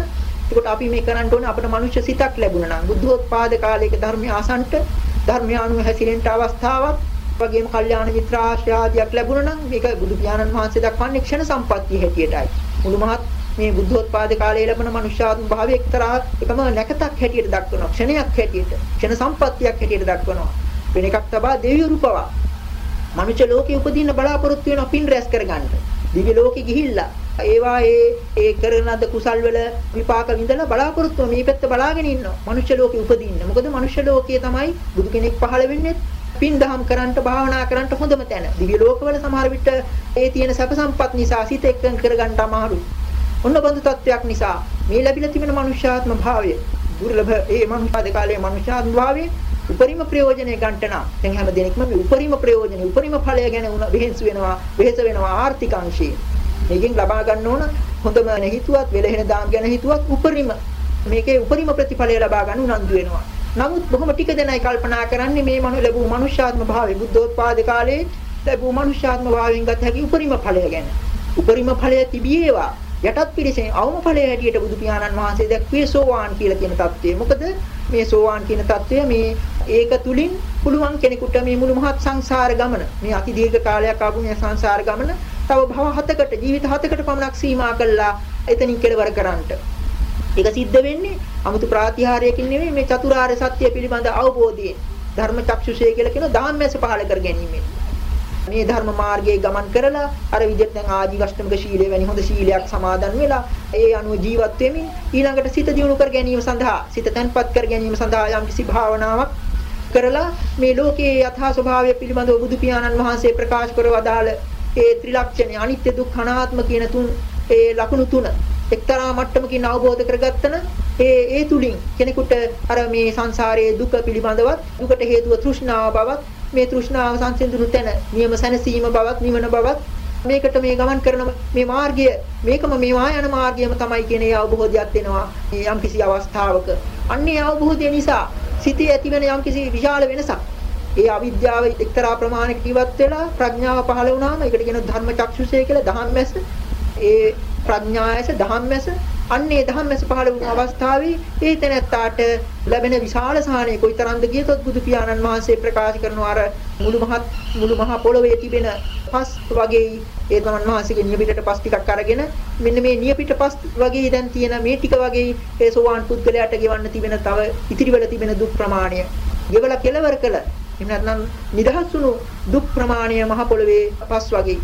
ඒකට අපි මේ කරන්න ඕන අපිට මනුෂ්‍ය සිතක් ලැබුණා නම් බුද්ධෝත්පාද කාලයක ධර්මය ආසන්ට ධර්මය අනුව හැසිරෙන්න අවස්ථාවක් වගේම කල්යාණ මිත්‍ර ආශ්‍රයාදියක් ලැබුණා නම් මේක බුදු පියාණන් වහන්සේ දක්වන්නේ ක්ෂණ සම්පත්තිය හැටියටයි. මුළු මහත් මේ බුද්ධෝත්පාද කාලයේ ලැබෙන මනුෂ්‍යාත්ම භාවය එක්තරා එකම නැකතක් හැටියට දක්වනවා. ක්ෂණයක් හැටියට, ක්ෂණ සම්පත්තියක් හැටියට දක්වනවා. වෙන එකක් තබා දෙවියු රූපවා. මනුෂ්‍ය ලෝකේ උපදින්න බලාපොරොත්තු වෙන පින් රැස් කරගන්න. දිව්‍ය ලෝකෙ ගිහිල්ලා ඒවා ඒ ඒ කරන අද කුසල් වල විපාක විඳලා බලාපොරොත්තු මේ පැත්ත බලාගෙන ඉන්නවා. මනුෂ්‍ය ලෝකෙ උපදින්න. මොකද මනුෂ්‍ය ලෝකයේ තමයි බුදු කෙනෙක් පහළ වෙන්නේ පින් දහම් කරන්ට භාවනා කරන්ට හොඳම තැන. දිව්‍ය ලෝකවල සමහර විට ඒ තියෙන සැප සම්පත් නිසා සිත එක්කන් කරගන්න අමාරුයි. ඔන්න බඳු තත්වයක් නිසා මේ ලැබිලා තිබෙන මනුෂ්‍යාත්ම භාවය දුර්ලභ ඒ මනුෂ්‍යාද කාලයේ මනුෂ්‍යාත්ම භාවයේ උපරිම ප්‍රයෝජනය ගන්නට නම් දැන් හැම දෙනෙක්ම මේ උපරිම ප්‍රයෝජන උපරිම ඵලය ගැන උන වෙහෙස වෙනවා වෙහෙස වෙනවා ආර්ථික අංශයේ මේකෙන් ලබා ගන්න ඕන හොඳම හිතුවත් වෙලහෙන දාම් ගැන හිතුවත් උපරිම මේකේ උපරිම ප්‍රතිඵලය ලබා ගන්න උනන්දු වෙනවා. නමුත් බොහොම ටික දෙනයි කල්පනා කරන්නේ මේ මනු ලැබූ මනුෂ්‍යාත්ම භාවයේ. බුද්ධෝත්පාද කාලයේ ලැබූ මනුෂ්‍යාත්ම භාවයෙන් ගත හැකි උපරිම ඵලය ගැන. උපරිම ඵලය තිබියේවා. යටත් පිරිසෙන් අවම ඵලයේ හැටියට බුදු පියාණන් වහන්සේ දැක්වේ සෝවාන් කියලා කියන தත්ත්වය. මොකද මේ සෝවාන් කියන தත්ත්වය මේ ඒක තුලින් පුළුවන් කෙනෙකුට මේ මුළු මහත් සංසාර ගමන මේ අති දීර්ඝ කාලයක් ආපු මේ සංසාර ගමන තව භව හතකට ජීවිත හතකට පමණක් සීමා කළා එතනින් කෙලවර කරන්නට. ඒක සිද්ධ වෙන්නේ 아무තු ප්‍රාතිහාරයකින් නෙමෙයි මේ චතුරාර්ය සත්‍ය පිළිබඳ අවබෝධයෙන් ධර්ම චක්ෂුෂය කියලා කියන ධාම්මැස පහල කර ගැනීමෙන්. මේ ධර්ම මාර්ගයේ ගමන් කරලා අර විදිහට දැන් ආජීවශ්‍රමික ශීලයේ වැනි හොඳ ශීලයක් සමාදන් වෙලා ඒ අනුව ජීවත් වෙමින් ඊළඟට සිත දියුණු කර ගැනීම සඳහා සිත තැන්පත් කර ගැනීම සඳහා යම් කිසි භාවනාවක් කරලා මේ ලෝකයේ යථා ස්වභාවය පිළිබඳව බුදු පියාණන් වහන්සේ ප්‍රකාශ කරව අදාළ ඒ ත්‍රිලක්ෂණය අනිත්‍ය දුක්ඛ අනාත්ම කියන තුන් ඒ ලක්ෂණ තුන එක්තරා මට්ටමකින් අවබෝධ කරගත්තන ඒ ඒ තුලින් කෙනෙකුට අර මේ සංසාරයේ දුක පිළිබඳවත් දුකට හේතුව තෘෂ්ණාව බවත් මේ තෘෂ්ණාව සංසිඳුණු තැන නියම සැනසීම බවත් නිවන බවත් මේකට මේ ගමන් කරන මේ මාර්ගය මේකම මේ වායන මාර්ගයම තමයි කියන ඒ අවබෝධයක් වෙනවා යම් කිසි අවස්ථාවක. අන්නේ අවබෝධය නිසා සිතේ ඇතිවෙන යම් කිසි විශාල වෙනසක්. ඒ අවිද්‍යාව එක්තරා ප්‍රමාණයකට ඉවත් වෙලා ප්‍රඥාව පහළ වුණාම ඒකට කියන ධර්ම චක්ෂුසය කියලා ධම්මැස ඒ ප්‍රඥායස ධම්මැස අන්නේ ධම්මස පහළ වුණු අවස්ථාවේ ඒ තැනැත්තාට ලැබෙන විශාල සාහනය කොයිතරම්ද කියතොත් බුදු පියාණන් වහන්සේ ප්‍රකාශ කරන අර මුළු මහත් මුළු මහා පොළොවේ තිබෙන පස් වගේ ඒ තමන් වහන්සේගේ නියපිටට පස් ටිකක් අරගෙන මෙන්න මේ නියපිට පස් වගේ දැන් තියෙන මේ ටික වගේ ඒ සෝවාන් පුද්ගලයාට ගෙවන්න තිබෙන තව ඉතිරිවල තිබෙන දුක් ප්‍රමාණය. ගෙවලා කෙලවර කළ එහෙම නැත්නම් නිදහස් වුණු දුක් ප්‍රමාණය මහ පොළොවේ පස් වගේ.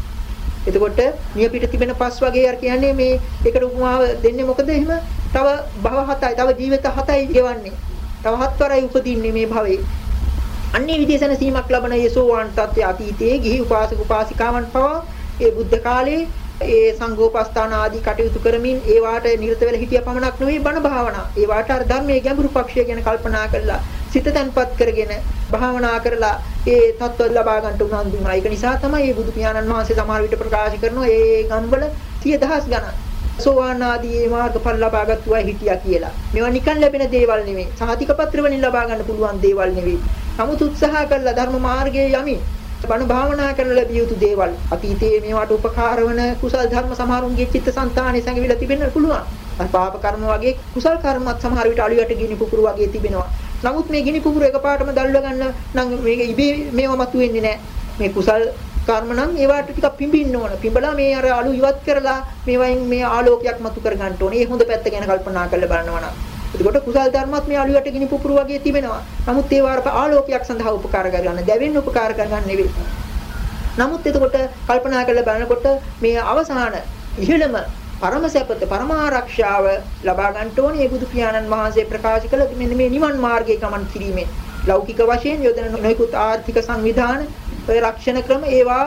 එතකොට නියපිට තිබෙන පස් වගේ අර කියන්නේ මේ ඒකට උපමාව දෙන්නේ මොකද එහෙම තව භව හතයි තව ජීවිත හතයි ගෙවන්නේ. තව හත්වරයි උපදින්නේ මේ භවයේ. අන්නේ විදේශන සීමක් ලබන යසෝවාන් තත්ත්වයේ අතීතයේ ගිහි උපාසක උපාසිකාවන් පවා ඒ බුද්ධ කාලයේ ඒ සංඝෝපස්ථාන ආදී කටයුතු කරමින් ඒ වාට නිරත වෙලා හිටිය පමණක් නෙවෙයි බණ භාවනා. ඒ වාට අර ධර්මයේ ගැඹුරු පක්ෂය ගැන කල්පනා කළා. සිත තැන්පත් කරගෙන භාවනා කරලා ඒ තත්ත්ව ලබා ගන්නට උනන්දු වුණා. ඒක නිසා තමයි මේ බුදු පියාණන් වහන්සේ සමහර විට ප්‍රකාශ කරනවා ඒ ගම්වල 10000 ගණන් සෝවාන් ආදී මේ මාර්ගඵල ලබාගත්තු අය හිටියා කියලා. මේවා නිකන් ලැබෙන දේවල් නෙමෙයි. සාතික පත්‍ර වලින් ලබා ගන්න පුළුවන් දේවල් නෙවෙයි. නමුත් උත්සාහ කළා ධර්ම මාර්ගයේ යමින් බණ භාවනා කරන ලැබිය යුතු දේවල් අතීතයේ මේවට උපකාර වන කුසල් ධර්ම සමහරුන්ගේ චිත්තසංතානෙ සංගවිලා තිබෙන්න පුළුවන්. අර පාප කර්ම වගේ කුසල් කර්මත් සමහර විට අලුයට ගිනි පුපුරු වගේ තිබෙනවා. නමුත් මේ ගිනි පුපුරු එකපාරටම දල්ව ගන්න නම් මේක ඉබේ මේව මතුවෙන්නේ නැහැ. මේ කුසල් කර්ම නම් ඒවට ටිකක් පිඹින්න ඕන. පිඹලා මේ අර අලු ඉවත් කරලා මේවයින් මේ ආලෝකයක් මතු කර ගන්න ඕනේ. ඒ හොඳ පැත්ත ගැන කල්පනා කරලා බලනවා නම්. එතකොට කුසල් ධර්මත් මේ අලුයට ගිනි පුපුරු වගේ තිබෙනවා. නමුත් ඒවා අර ආලෝකයක් සඳහා උපකාර කරගන්න, දැවෙන්න උපකාර කරගන්න නෙවෙයි. නමුත් එතකොට කල්පනා කරලා බලනකොට මේ අවසාන ඉහළම පරම සැපත පරමාරක්ෂාව ලබා ගන්න ඕනේ මේ බුදු පියාණන් වහන්සේ ප්‍රකාශ කළ මෙන්න මේ නිවන් මාර්ගයේ ගමන් කිරීමෙන් ලෞකික වශයෙන් යොදන නොයෙකුත් ආර්ථික සංවිධාන ඔය රක්ෂණ ක්‍රම ඒවා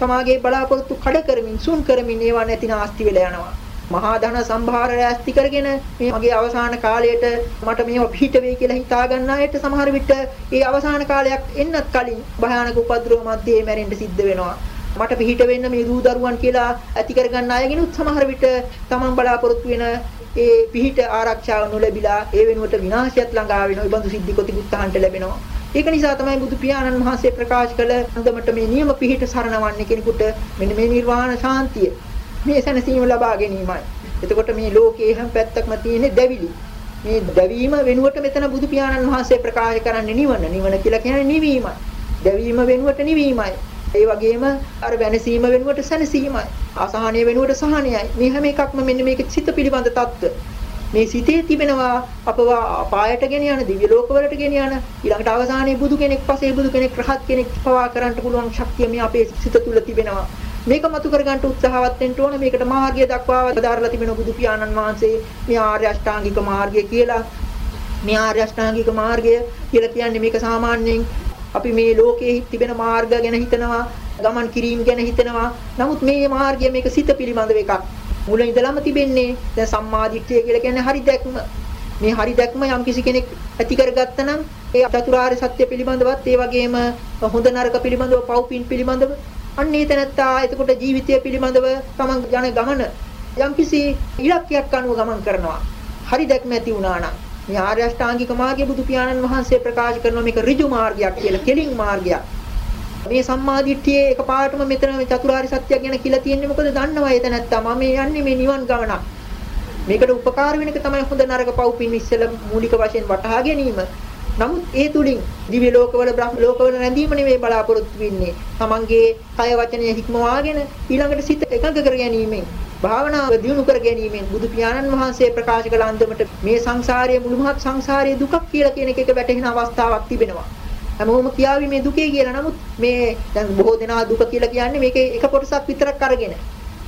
තමාගේ බලාපොරොත්තු කඩ කරමින් සුන් කරමින් ඒවා නැති නාස්ති වෙලා යනවා. මහා ධන සම්භාරය ඇස්ති කරගෙන මේ මගේ අවසාන කාලයට මට මේව පිහිට වෙයි කියලා හිතා ගන්න අයට සමහර විට ඒ අවසාන කාලයක් එන්නත් කලින් භයානක උපද්‍රව මැදේ මැරෙන්න සිද්ධ වෙනවා. මට පිහිට වෙන්න මේ දූ දරුවන් කියලා ඇති කරගන්න අයගෙනුත් සමහර විට Taman බලාපොරොත්තු වෙන ඒ පිහිට ආරක්ෂාව නොලැබිලා ඒ වෙනුවට විනාශයත් ළඟා වෙනවා. ඒ බඳු සිද්ධි කොතිගුත්තහන්ට ලැබෙනවා. ඒක නිසා තමයි බුදු පියාණන් වහන්සේ ප්‍රකාශ කළ හොඳමට මේ නියම පිහිට සරණවන්නේ කෙනෙකුට මෙන්න මේ නිර්වාණ ශාන්තිය මේ සැනසීම ලබා ගැනීමයි. එතකොට මේ ලෝකයේ හැම පැත්තක්ම තියෙන දැවිලි. මේ දැවීම වෙනුවට මෙතන බුදු පියාණන් වහන්සේ ප්‍රකාශ කරන්නේ නිවන. නිවන කියලා කියන්නේ නිවීමයි. දැවීම වෙනුවට නිවීමයි. ඒ වගේම අර වෙනසීම වෙනුවට සැනසීමයි. අසහනය වෙනුවට සහනයයි. මේ හැම එකක්ම මෙන්න මේක සිත පිළිබඳ தত্ত্ব. මේ සිතේ තිබෙනවා අපව අපායට ගෙන යන දිව්‍ය ලෝකවලට ගෙන යන ඊළඟට අවසානයේ බුදු කෙනෙක් පස්සේ බුදු කෙනෙක් රහත් කෙනෙක් පවා කරන්න පුළුවන් ශක්තිය මේ අපේ සිත තුල තිබෙනවා. මේක මතු කරගන්න උත්සාහවත් වෙන්න ඕන. මේකට මාර්ගය දක්වා වදාරලා තිබෙන බුදු පියාණන් වහන්සේ මේ ආර්ය අෂ්ටාංගික මාර්ගය කියලා. මේ ආර්ය අෂ්ටාංගික මාර්ගය කියලා කියන්නේ මේක සාමාන්‍යයෙන් අපි මේ ලෝකයේ තිබෙන මාර්ග ගැන හිතනවා ගමන් කිරීම ගැන හිතනවා. නමුත් මේ මාර්ගය මේක සිත පිළිබඳව එකක්. මුල ඉඳලම තිබෙන්නේ දැන් සම්මාදිට්ඨිය කියලා කියන්නේ හරි දැක්ම. මේ හරි දැක්ම යම් කිසි කෙනෙක් ඇති කරගත්තා නම් ඒ චතුරාර්ය සත්‍ය පිළිබඳවත් ඒ වගේම හොඳ නරක පිළිබඳව පව්පින් පිළිබඳව අන්න ඒ තැනත්තා එතකොට ජීවිතය පිළිබඳව තමන් යන ගමන යම් කිසි ඉලක්කයක් අනුව ගමන් කරනවා. හරි දැක්ම ඇති වුණා නම් මේ ආර්ය අෂ්ටාංගික මාර්ගය බුදු පියාණන් වහන්සේ ප්‍රකාශ කරනවා මේක ඍජු මාර්ගයක් කියලා කෙලින් මාර්ගයක්. මේ සම්මාදිට්ඨියේ එකපාරටම මෙතන චතුරාර්ය සත්‍ය ගැන කියලා තියෙන්නේ මොකද දන්නවා ඒ තැනත්තා මම යන්නේ මේ නිවන් ගමනක්. මේකට උපකාර වෙන එක තමයි හොඳ නරක පව්පින් ඉස්සෙල්ලා මූලික වශයෙන් වටහා ගැනීම. නමුත් ඒ තුලින් දිව්‍ය ලෝකවල බ්‍රහ්ම ලෝකවල රැඳීම නෙවෙයි බලාපොරොත්තු වෙන්නේ. තමන්ගේ කය වචනය හික්මවාගෙන ඊළඟට සිත එකඟ කර ගැනීමෙන් භාවනාව දියුණු කර ගැනීමෙන් බුදු පියාණන් වහන්සේ ප්‍රකාශ කළ අන්දමට මේ සංසාරයේ මුළුමහත් සංසාරයේ දුකක් කියලා කියන එක වැටහෙන අවස්ථාවක් තිබෙනවා. හැමෝම කියාවි මේ දුකේ කියලා. නමුත් මේ දැන් බොහෝ දෙනා දුක කියලා කියන්නේ මේකේ එක කොටසක් විතරක් අරගෙන.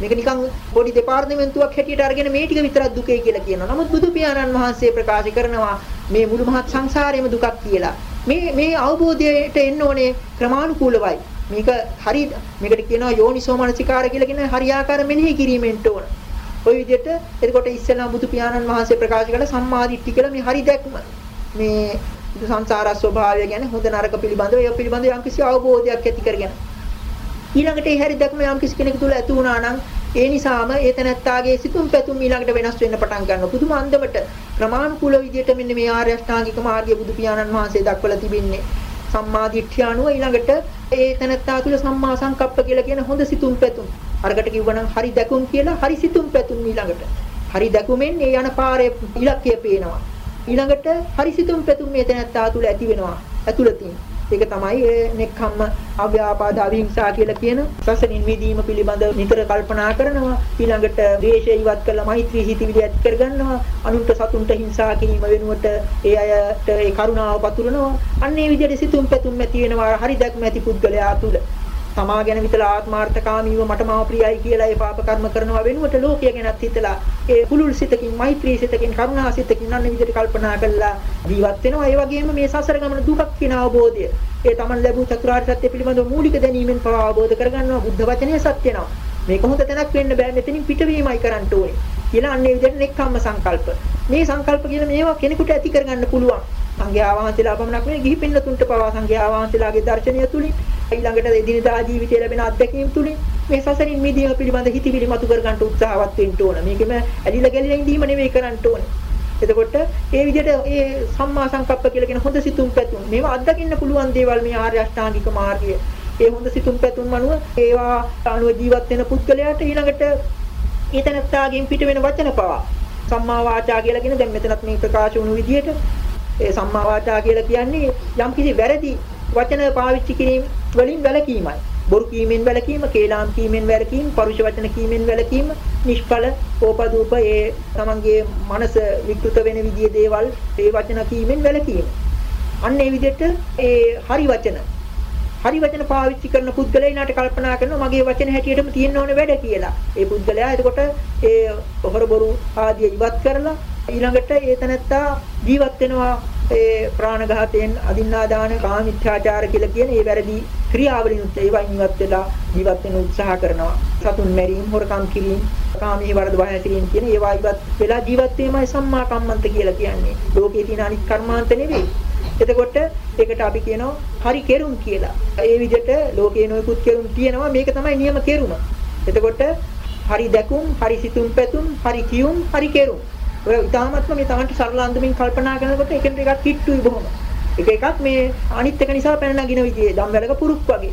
මේක නිකන් පොඩි දෙපාර්තමේන්තුවක් හැටියට අරගෙන මේ ටික විතරක් දුකේ කියලා කියනවා. නමුත් බුදු පියාණන් වහන්සේ ප්‍රකාශ කරනවා මේ මුළු මහත් සංසාරයේම දුකක් කියලා. මේ මේ අවබෝධයට එන්න ඕනේ ක්‍රමානුකූලවයි. මේක හරි මේකට කියනවා යෝනිසෝ මනසිකාර කියලා කියන හරියාකාර මෙනෙහි කිරීමෙන්ට ඕන. ওই විදිහට එතකොට ඉස්සෙල්ලා බුදු පියාණන් වහන්සේ ප්‍රකාශ කළ සම්මාදිට්ඨිය කියලා මේ හරි දැක්ම. මේ සංසාර ස්වභාවය ගැන හොඳ නරක පිළිබඳව ඒ පිළිබඳව යම්කිසි අවබෝධයක් ඇති කරගෙන ඊළඟට ඒ හැරි දැක්ම යම්කිසි කෙනෙකු තුළ ඇති වුණා නම් ඒ නිසාම ඒ තැනැත්තාගේ සිතුම් පැතුම් ඊළඟට වෙනස් වෙන්න පටන් ගන්නවා. පුදුම අන්දමට ප්‍රමාණිකූල විදිහට මෙන්න මේ ආර්ය අෂ්ටාංගික මාර්ගය බුදු පියාණන් වහන්සේ දක්වලා තිබෙන්නේ. සම්මා දිට්ඨිය අනුව ඊළඟට ඒ තැනැත්තා තුළ සම්මා සංකප්ප කියලා කියන හොඳ සිතුම් පැතුම්. අරකට කිව්වනම් හරි දැකුම් කියලා හරි සිතුම් පැතුම් ඊළඟට. හරි දැකුමෙන් ඒ යන පාරේ ඉලක්කය පේනවා. ඊළඟට හරිසිතුම් පැතුම් මේ තැනත්තා තුළ ඇති වෙනවා ඇතුළතින්. ඒක තමයි ඒ නෙක්ඛම්ම අව්‍යාපාද අවිහිංසා කියලා කියන සසනින් මිදීම පිළිබඳව නිතර කල්පනා කරනවා. ඊළඟට ද්වේෂය ඉවත් කරලා මෛත්‍රී හිතවිලි ඇති කරගන්නවා. අනුන්ට සතුන්ට හිංසා කිරීම වෙනුවට ඒ අයට ඒ කරුණාව පතුරනවා. අන්න ඒ විදිහට සිතුම් පැතුම් ඇති වෙනවා. හරි දැක්ම ඇති පුද්ගලයා තුළ. තමා ගැන විතර ආත්මාර්ථකාමීව මට මාව ප්‍රියයි කියලා ඒ පාප කර්ම කරනවා වෙනුවට ලෝකය ගැනත් හිතලා ඒ කුලුල් සිතකින් මෛත්‍රී සිතකින් කරුණා සිතකින් අන්න විදිහට කල්පනා කරලා ජීවත් වෙනවා. ඒ වගේම මේ සසර ගමන දුකක් කියන අවබෝධය. ඒ Taman ලැබූ චතුරාර්ය සත්‍ය පිළිබඳව මූලික දැනීමෙන් පවා අවබෝධ කරගන්නවා. බුද්ධ වචනේ සත්‍ය නවා මේක හොඳ තැනක් වෙන්න බෑ. මෙතනින් පිටවීමයි කරන්න ඕනේ කියලා අන්නේ විදිහට නෙක්ඛම්ම සංකල්ප. මේ සංකල්ප කියන මේවා කෙනෙකුට ඇති කරගන්න පුළුවන්. සංඝයා වහන්සේලා පමණක් නෙවෙයි ගිහි පින්නතුන්ට පවා සංඝයා වහන්සේලාගේ දර්ශනය තුලින් ඊළඟට එදිනදා ජීවිතයේ ලැබෙන අත්දැකීම් තුලින් මේ සසරින් මිදීම පිළිබඳ හිතවිලි මතු කර ගන්න උත්සාහවත් වෙන්න ඕන. මේකෙම ඇලිලා ගැලිලා ඉඳීම නෙවෙයි කරන්න ඕන. එතකොට ඒ විදිහට ඒ සම්මා සංකප්ප කියලා කියන හොඳ සිතුම් පැතුම් මේවා අත්දකින්න පුළුවන් දේවල් මේ ආර්ය අෂ්ටාංගික මාර්ගය. ඒ හොඳ සිතුම් පැතුම් අනුව ඒවා අනුව ජීවත් වෙන පුද්ගලයාට ඊළඟට ඊතනත්තාගෙන් පිට වෙන වචන පවා සම්මා වාචා කියලා කියන දැන් මෙතනත් මේ ප්‍රකාශ වුණු විදිහට ඒ සම්මා වාචා කියලා කියන්නේ යම්කිසි වැරදි වචන පාවිච්චි කිරීම වලින් වැළකීමයි. බොරු කීමෙන් වැළකීම, කේලාම් කීමෙන් වැළකීම, පරුෂ වචන කීමෙන් වැළකීම, නිෂ්ඵල, ඕපදූප ඒ තමන්ගේ මනස විකෘත වෙන විදිහේ දේවල් ඒ වචන කීමෙන් වැළකීම. අන්න ඒ විදිහට ඒ හරි වචන හරි වචන පාවිච්චි කරන පුද්ගලයාට කල්පනා කරනවා මගේ වචන හැටියටම තියෙන්න ඕන වැඩ කියලා. ඒ පුද්ගලයා එතකොට ඒ හොර බොරු ආදිය ඉවත් කරලා ඊළඟට ඒ තනත්තා ජීවත් වෙනවා ඒ ප්‍රාණඝාතයෙන් අදින්නාදාන කාමිච්ඡාචාර කියලා කියන ඒ වැරදි ක්‍රියාවලින් ඒවයින් ඉවත් වෙලා ජීවත් වෙන්න උත්සාහ කරනවා. සතුන් මැරීම, හොරකම් කිරීම, කාමී වරද වහැසිරීම කියන ඒවා ඉවත් වෙලා ජීවත් වීමයි සම්මා කම්මන්ත කියලා කියන්නේ. ලෝකේ තියෙන අනිත් කර්මාන්ත නෙවෙයි. එතකොට ඒකට අපි කියනවා හරි කෙරුම් කියලා. ඒ විදිහට ලෝකේ නොයෙකුත් කෙරුම් තියෙනවා මේක තමයි නියම කෙරුම. එතකොට හරි දැකුම්, හරි සිතුම් පැතුම්, හරි කියුම්, හරි කෙරුම්. ඔය ඉතාමත්ම මේ Tamanට සරල අන්දමින් කල්පනා කරනකොට එකින් එකක් කිට්ටුයි බොහොම. එක එකක් මේ අනිත් එක නිසා පැන නගින විදිහේ ධම්වැලක පුරුක් වගේ.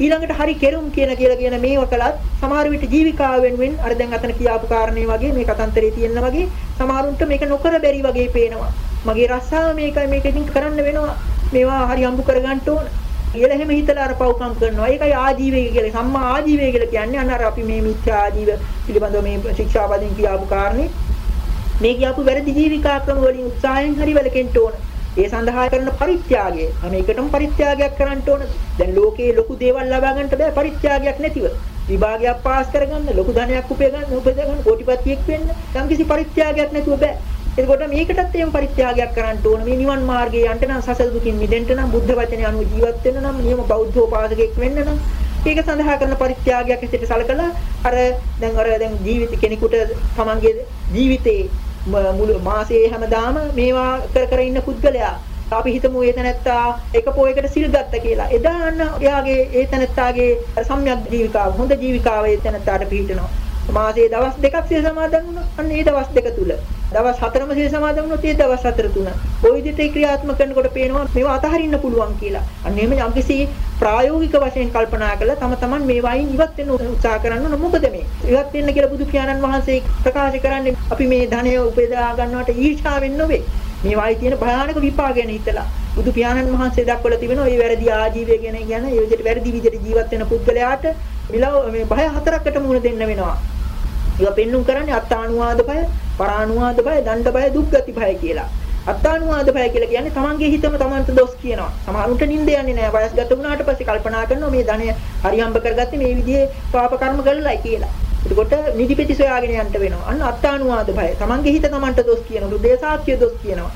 ඊළඟට හරි කෙරුම් කියන කියලා කියන මේව කළත් සමහර විට ජීවිකාව වෙනුවෙන් අර දැන් අතන කියාපු කාරණේ වගේ මේ කතන්තරේ තියෙන වගේ සමහරුන්ට මේක නොකර බැරි වගේ පේනවා. මගේ රස්සාව මේකයි මේක ඉතින් කරන්න වෙනවා. මේවා හරි අඹු කරගන්න ඕන. කියලා එහෙම හිතලා අර පව්කම් කරනවා. ඒකයි ආජීවය කියලා. සම්මා ආජීවය කියලා කියන්නේ අන්න අර අපි මේ මිත්‍යා ආජීව පිළිබඳව මේ ශික්ෂාපදින් කියාපු කාරණේ මේ කියපු වැරදි ජීවිකා ක්‍රම වලින් උත්සාහයෙන් හරි වැළකෙන්න ඕන. ඒ සඳහා කරන පරිත්‍යාගය. හැම එකටම පරිත්‍යාගයක් කරන්න ඕන. දැන් ලෝකේ ලොකු දේවල් ලබා ගන්නට බෑ පරිත්‍යාගයක් නැතිව. විභාගයක් පාස් කරගන්න, ලොකු ධනයක් උපය ගන්න, උපය ගන්න, කෝටිපතියෙක් වෙන්න යම්කිසි පරිත්‍යාගයක් නැතුව බෑ. එතකොට මේකටත් එහෙම පරිත්‍යාගයක් කරන්න ඕන. මේ නිවන් මාර්ගයේ යන්න නම් සසල දුකින් මිදෙන්න නම් බුද්ධ වචනේ අනුව ජීවත් වෙන්න නම් නියම බෞද්ධෝපාසකෙක් වෙන්න නම් ඒක සඳහා කරන පරිත්‍යාගයක් ඇසෙට සලකලා අර දැන් අර දැන් ජීවිත කෙනෙකුට තමන්ගේ ජීවිතේ මුළු මාසයේ හැමදාම මේවා කර කර ඉන්න පුද්ගලයා අපි හිතමු ඒ තැනැත්තා එක පොයකට සිල් ගත්ත කියලා. එදා අන්න එයාගේ ඒ තැනැත්තාගේ සම්‍යක් ජීවිකාව හොඳ ජීවිකාව ඒ තැනැත්තාට පිහිටනවා. මාසයේ දවස් දෙකක් සිල් සමාදන් වුණා. අන්න ඒ දවස් දෙක තුල දවස් හතරම සිල් සමාදන් වුණොත් ඒ දවස් හතර තුන. ওই විදිහට ක්‍රියාත්මක කරනකොට පේනවා මේවා අතහරින්න පුළුවන් කියලා. අන්න එහෙම යම්කිසි ප්‍රායෝගික වශයෙන් කල්පනා කළා තම තමන් මේවායින් ඉවත් වෙන්න උත්සාහ කරන්න ඕන. මොකද මේ ඉවත් වෙන්න කියලා බුදු පියාණන් වහන්සේ ප්‍රකාශ කරන්නේ අපි මේ ධනය උපදවා ගන්නවට ඊර්ෂ්‍යාවෙන් නොවේ. මේවායි තියෙන භයානක විපාක ගැන හිතලා බුදු පියාණන් වහන්සේ දක්වලා තිබෙනවා මේ වැරදි ආජීවය ගැන කියන ඒ විදිහට වැරදි විදිහට ජීවත් වෙන පුද්ගලයාට මිලව මේ භය හතරකට මුහුණ දෙන්න වෙනවා. ඒවා පෙන්눔 කරන්නේ අත්තානුවාද බය, පරානුවාද බය, දණ්ඩ බය, දුක්ගති බය කියලා. අත්තානුවාද බය කියලා කියන්නේ තමන්ගේ හිතම තමන්ට දොස් කියනවා. සමහරුන්ට නිින්ද යන්නේ නැහැ. වයස්ගත වුණාට පස්සේ කල්පනා කරනවා මේ ධනය හරියම්බ කරගත්තේ මේ විදිහේ පාප කර්ම කළායි කියලා. එතකොට නිදිපෙති සොයාගෙන යන්න වෙනවා. අන්න අත්තානුවාද බය. තමන්ගේ හිත තමන්ට දොස් කියනවා. හෘදේ සාක්ෂිය දොස් කියනවා.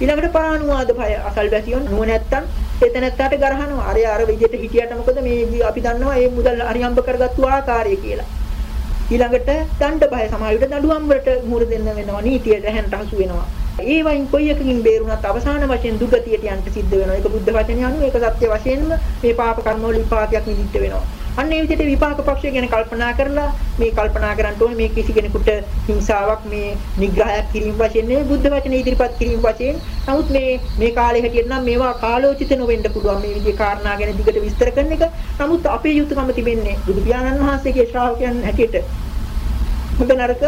ඊළඟට පරානුවාද බය. අසල්වැසියන් නුවණැත්තන් එතනත්තට ගරහනවා. අර අර විදිහට හිටියට මොකද මේ අපි දන්නවා මේ මුදල් හරියම්බ කරගත්තු ආකාරය කියලා. ඊළඟට දණ්ඩ බය සමාජයට දඬුවම් වලට මුහුණ දෙන්න වෙනවා නීතියට හැන්ට හසු වෙනවා. ඒ වයින් කොයි එකකින් බේරුණත් අවසාන වශයෙන් දුගතියට යන්න සිද්ධ වෙනවා. ඒක බුද්ධ වචනය අනුව ඒක සත්‍ය වශයෙන්ම මේ පාප කර්ම වල විපාකයක් නිදිට වෙනවා. අන්න ඒ විදිහට විපාක පක්ෂය ගැන කල්පනා කරලා මේ කල්පනා කරන්න ඕනේ මේ කිසි කෙනෙකුට හිංසාවක් මේ නිග්‍රහයක් කිරීම වශයෙන් නෙවෙයි බුද්ධ වචනේ ඉදිරිපත් කිරීම වශයෙන්. නමුත් මේ මේ කාලේ හැටියට නම් මේවා කාලෝචිත නොවෙන්න පුළුවන් මේ විදිහේ කාරණා ගැන දිගට විස්තර කරන එක. නමුත් අපේ යුතුයකම තිබෙන්නේ බුදු පියාණන් වහන්සේගේ ශ්‍රාවකයන් හැටියට. හොඳ නරක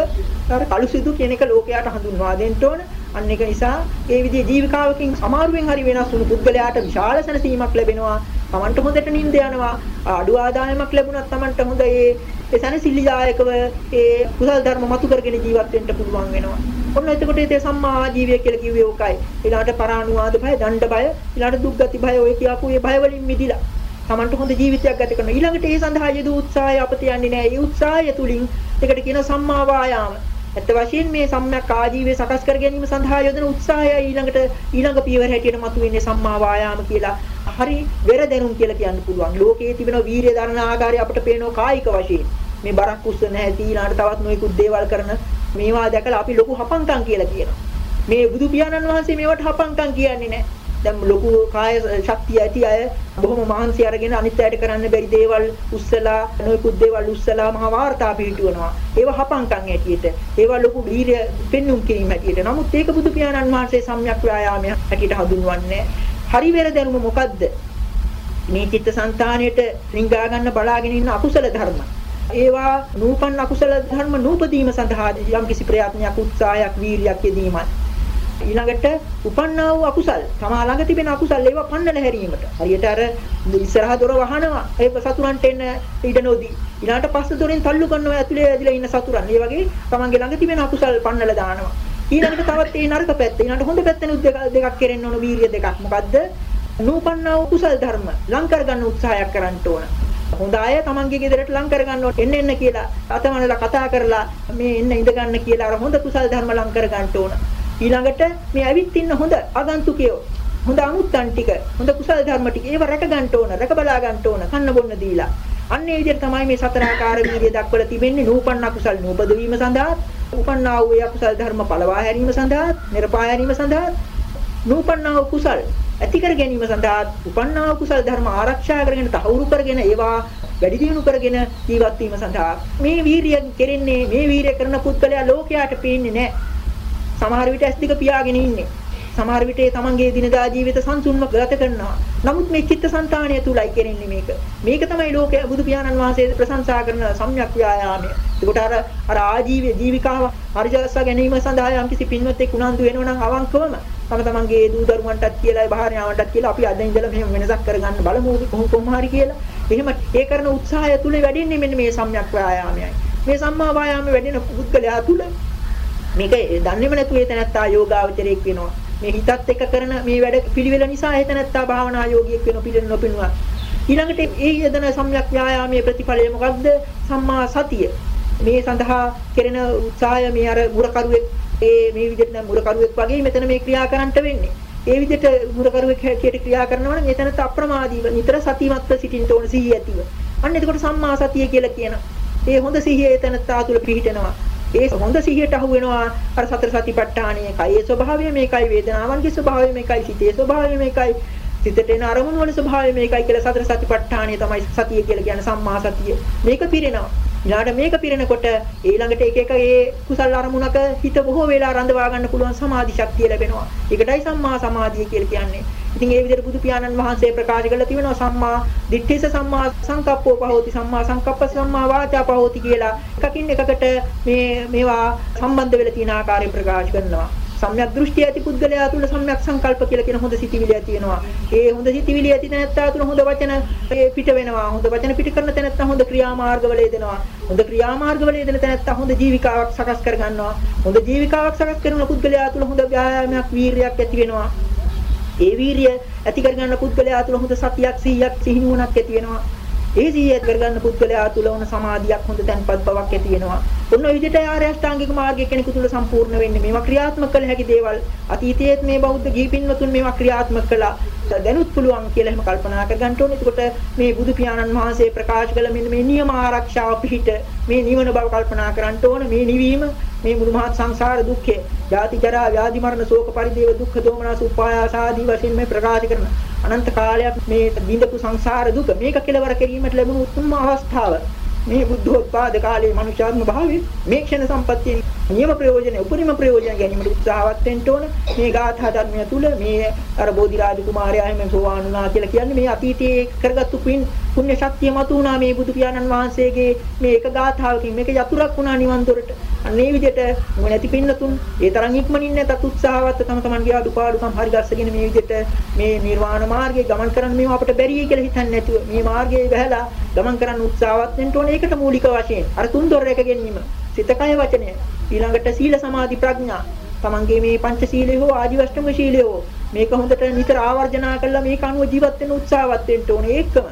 අර කළු සිදු කියන එක ලෝකයට හඳුන්වා දෙන්න ඕන. අන්න ඒක නිසා ඒ විදිහේ ජීවිකාවකින් අමාරුවෙන් හරි වෙනස් වුණු පුද්ගලයාට විශාල සැනසීමක් ලැබෙනවා. Tamanට හොඳට නිින්ද යනවා. අඩු ආදායමක් ලැබුණත් Tamanට හොඳ ඒ ඒ සැනසෙල්ලිදායකව ඒ කුසල ධර්ම මතු කරගෙන ජීවත් වෙන්න පුළුවන් වෙනවා. ඔන්න එතකොට ඒ සම්මා ආජීවය කියලා කිව්වේ ඕකයි. ඊළාට පරානුවාද භය, දණ්ඩ භය, ඊළාට දුක්ගති භය ඔය කියාපු ඒ භය වලින් මිදිලා Tamanට හොඳ ජීවිතයක් ගත කරනවා. ඊළඟට ඒ සඳහා යෙදූ උත්සාහය අපත යන්නේ නැහැ. ඒ උත්සාහය තුලින් ඒකට කියන සම්මා වායාම. ඇත්ත වශයෙන් මේ සම්‍යක් ආජීවය සකස් කර ගැනීම සඳහා යොදන උත්සාහය ඊළඟට ඊළඟ පියවර හැටියට මතුවෙන්නේ සම්මා වායාම කියලා. හරි වෙර දැනුම් කියලා කියන්න පුළුවන්. ලෝකයේ තිබෙන වීරිය දරන ආකාරය අපිට පේනවා කායික වශයෙන්. මේ බරක් උස්සන හැටි ඊළඟට තවත් නොයෙකුත් දේවල් කරන මේවා දැකලා අපි ලොකු හපංකම් කියලා කියනවා. මේ බුදු පියාණන් වහන්සේ මේවට හපංකම් කියන්නේ නැහැ. දැන් ලොකු කාය ශක්තිය ඇති අය බොහොම මහන්සි අරගෙන අනිත් අයට කරන්න බැරි දේවල් උස්සලා නොයෙකුත් දේවල් උස්සලා මහා වාර්තා පිළිටුවනවා. ඒවා හපංකම් ඇටියට. ඒවා ලොකු වීර්ය පෙන්눔 කිරීම ඇටියට. නමුත් ඒක බුදු පියාණන් වහන්සේ සම්‍යක් ව්‍යායාමයක් ඇටියට හඳුන්වන්නේ. හරි වෙර දැනුම මොකද්ද? මේ චිත්තසංතානයට රිංගා ගන්න බලාගෙන ඉන්න අකුසල ධර්ම. ඒවා නූපන් අකුසල ධර්ම නූපදීම සඳහා යම් කිසි ප්‍රයත්නයක් උත්සාහයක් වීරියක් යෙදීමයි. ඊළඟට උපන්නා වූ අකුසල්. තමා ළඟ තිබෙන අකුසල් ඒවා පන්නල හැරීමට. හරියට අර ඉස්සරහ දොර වහනවා. ඒ සතුරන්ට එන්න ඉඩ නොදී. ඊළඟට පස්ස දොරෙන් තල්ලු කරනවා ඇතුලේ ඇදලා ඉන්න සතුරන්. ඒ වගේ තමන්ගේ ළඟ තිබෙන අකුසල් පන්නල දානවා. ඊළඟට තවත් ඒ නරක පැත්ත ඊළඟට හොඳ පැත්තෙනුත් දෙක දෙකක් කෙරෙන්න ඕන වීරිය දෙකක්. මොකද්ද? නූපන්නා වූ කුසල් ධර්ම. ලං කරගන්න උත්සාහයක් කරන්න ඕන. හොඳ අය තමන්ගේ ගෙදරට ලං කරගන්න ඕන. එන්න එන්න කියලා අතමනලා කතා කරලා මේ එන්න ඉඳ ගන්න කියලා අර හොඳ කුසල් ධර්ම ලං කරගන්න ඕන. ඊළඟට මේ ඇවිත් ඉන්න හොඳ ආගන්තුකයෝ හොඳ අමුත්තන් ටික හොඳ කුසල ධර්ම ටික ඒව රැක ගන්න ඕන රැක බලා ගන්න ඕන කන්න බොන්න දීලා. අන්න ඒ විදිහට තමයි මේ සතරාකාර වීර්ය දක්වලා තිබෙන්නේ නූපන්න කුසල් නූපද වීම සඳහා උපන්නා වූ ඒ කුසල් ධර්ම පළවා හැරීම සඳහා නිර්පා හැරීම සඳහා නූපන්නා වූ කුසල් ඇති කර ගැනීම සඳහා උපන්නා වූ කුසල් ධර්ම ආරක්ෂා කරගෙන තහවුරු කරගෙන ඒවා වැඩි දියුණු කරගෙන ජීවත් වීම සඳහා. මේ වීරිය කෙරෙන්නේ මේ වීරිය කරන පුද්ගලයා ලෝකයට පේන්නේ නැහැ සමහර විට ඇස් දෙක පියාගෙන ඉන්නේ. සමහර විට ඒ තමන්ගේ දිනදා ජීවිත සංසුන්ව ගත කරනවා. නමුත් මේ චිත්තසංතානය තුලයි කෙරෙන්නේ මේක. මේක තමයි ලෝකයේ බුදු පියාණන් වහන්සේ ප්‍රශංසා කරන සම්‍යක් ව්‍යායාමය. ඒකට අර අර ආජීවයේ ජීවිකාව හරිජස්ස ගැනීම සඳහා යම්කිසි පින්වත්ෙක් උනන්දු වෙනවා නම් අවංකවම තම තමන්ගේ දූ දරුවන්ටත් කියලා භාර්යාවන්ටත් කියලා අපි අද ඉඳලා මෙහෙම වෙනසක් කරගන්න බලමු කොහොම කොහොම හරි කියලා. එහෙම ඒ කරන උත්සාහය තුල වැඩින්නේ මෙන්න මේ සම්‍යක් ව්‍යායාමයයි. මේ සම්මා වායාමයේ වැඩෙන පුද්ගලයා තුල මේක දන්නේම නැතුව ඒ තැනත්තා යෝගාවචරයක් වෙනවා. මේ හිතත් එක්ක කරන මේ වැඩ පිළිවෙල නිසා ඒ තැනත්තා භාවනා යෝගියෙක් වෙන පිළිවෙල නොපෙනුවා. ඊළඟට ඒ යදන සම්‍යක් ව්‍යායාමයේ ප්‍රතිඵලය මොකක්ද? සම්මා සතිය. මේ සඳහා කෙරෙන උත්සාහය මේ අර මුරකරුවෙක් ඒ මේ විදිහට නම් මුරකරුවෙක් වගේ මෙතන මේ ක්‍රියා කරන්නට වෙන්නේ. ඒ විදිහට මුරකරුවෙක් හැටියට ක්‍රියා කරනවා නම් එතනත් අප්‍රමාදීව නිතර සතිමත්ව සිටින්න ඕන සිහිය ඇතිව. අන්න එතකොට සම්මා සතිය කියලා කියන. ඒ හොඳ සිහිය එතනත් ආතුල පිහිටනවා. ඒ හොඳ සිහියට අහු වෙනවා. අර සතර සතිපට්ඨානයේ කයේ ස්වභාවය මේකයි. වේදනාවන්ගේ ස්වභාවය මේකයි. සිතේ ස්වභාවය මේකයි. සිතට එන අරමුණු වල ස්වභාවය මේකයි කියලා සතර සතිපට්ඨානය තමයි සතිය කියලා කියන්නේ. සම්මා සතිය. මේක පිරෙනවා. ඊළඟට මේක පිරෙනකොට ඊළඟට එක එක ඒ කුසල අරමුණක හිත බොහෝ වෙලා රඳවා ගන්න පුළුවන් සමාධි ශක්තිය ලැබෙනවා. ඒකටයි සම්මා සමාධිය කියලා කියන්නේ. ඉතින් ඒ විදිහට බුදු පියාණන් වහන්සේ ප්‍රකාශ කරලා තියෙනවා සම්මා දිට්ඨිස සම්මා සංකප්පෝ පහෝති සම්මා සංකප්ප සම්මා වාචා පහෝති කියලා එකකින් එකකට මේ මේවා සම්බන්ධ වෙලා තියෙන ආකාරයෙන් ප්‍රකාශ කරනවා සම්‍යක් දෘෂ්ටි ඇති පුද්ගලයා තුළ සම්‍යක් සංකල්ප කියලා කියන හොඳ සිතිවිලි ඇති වෙනවා. ඒ හොඳ සිතිවිලි ඇති තැනත්තා තුළ හොඳ වචන පිට වෙනවා. හොඳ වචන පිට කරන තැනත්තා හොඳ ක්‍රියාමාර්ගවල යෙදෙනවා. හොඳ ක්‍රියාමාර්ගවල යෙදෙන තැනත්තා හොඳ ජීවිකාවක් සකස් කර ගන්නවා. හොඳ ජීවිකාවක් සකස් කරන පුද්ගලයා තුළ හොඳ ව්‍යායාමයක් වීරියක් ඇති වෙනවා. ඒ වීරිය ඇති කරගන්න පුද්ගලයා තුළ හොඳ සතියක් සිහියක් සිහිනුවණක් ඇති වෙනවා. ඒ සිහිය කරගන්න පුද්ගලයා තුළ වුණ සමාධියක් හොඳ තැන්පත් බවක් ඇති වෙනවා. ඔන්න ඔය විදිහට ආර්ය අෂ්ටාංගික මාර්ගය කෙනෙකු තුළ සම්පූර්ණ වෙන්නේ. මේවා ක්‍රියාත්මක කළ හැකි දේවල්. අතීතයේත් මේ බෞද්ධ ගිහිපින්වතුන් මේවා ක්‍රියාත්මක කළා. දැනුත් පුළුවන් කියලා එහෙම කල්පනා කරගන්න ඕනේ. එතකොට මේ බුදු පියාණන් වහන්සේ ප්‍රකාශ කළ මෙන්න මේ නියම ආරක්ෂාව පිහිට මේ නිවන බව කල්පනා කරන්න ඕන. මේ නිවීම මේ මුළු මහත් සංසාර දුක්ඛය, ජාති ජරා ව්‍යාධි මරණ ශෝක පරිදේව දුක්ඛ දෝමනස උපායාස ආදී වශයෙන් මේ ප්‍රකාශ කරන අනන්ත කාලයක් මේ බිඳපු සංසාර දුක. මේක කෙලවර කිරීමට ලැබුණු උතුම් අවස්ථාව. මේ බුද්ධෝත්පාද කාලයේ මනුෂ්‍යාත්ම භාවයේ මේ ක්ෂණ සම්පත්තියෙන් නියම ප්‍රයෝජන උපරිම ප්‍රයෝජන ගැනීමට උත්සාහවත් වෙන්න ඕන. මේ ගාථා ධර්මය තුල මේ අර බෝධිරාජ කුමාරයා එහෙම සෝවාන් වුණා කියලා කියන්නේ මේ අතීතයේ කරගත්තු පින් පුණ්‍ය ශක්තිය මතු වුණා මේ බුදු පියාණන් වහන්සේගේ මේ එක ගාථාවකින් මේක යතුරක් වුණා නිවන් දොරට. අන්න ඒ විදිහට නැති පින්නතුන් ඒ තරම් ඉක්මනින් නැතත් උත්සාහවත් තම තමන්ගේ අඩුපාඩුකම් හරි ගස්සගෙන මේ විදිහට මේ නිර්වාණ මාර්ගයේ ගමන් කරන්න මේව අපිට බැරියි කියලා හිතන්නේ නැතුව මේ මාර්ගයේ වැහැලා ගමන් කරන්න උත්සාහවත් වෙන්න ඕනේ. ඒකට මූලික වශයෙන් අර තුන් දොර එක ගැනීම සිත කය වචනය ඊළඟට සීල සමාධි ප්‍රඥා තමන්ගේ මේ පංච සීලය හෝ ආජීවෂ්ටම සීලය හෝ මේක හොඳට නිතර ආවර්ජනා කරලා මේක අනුව ජීවත් වෙන්න උත්සාහවත් වෙන්න ඕනේ. ඒකම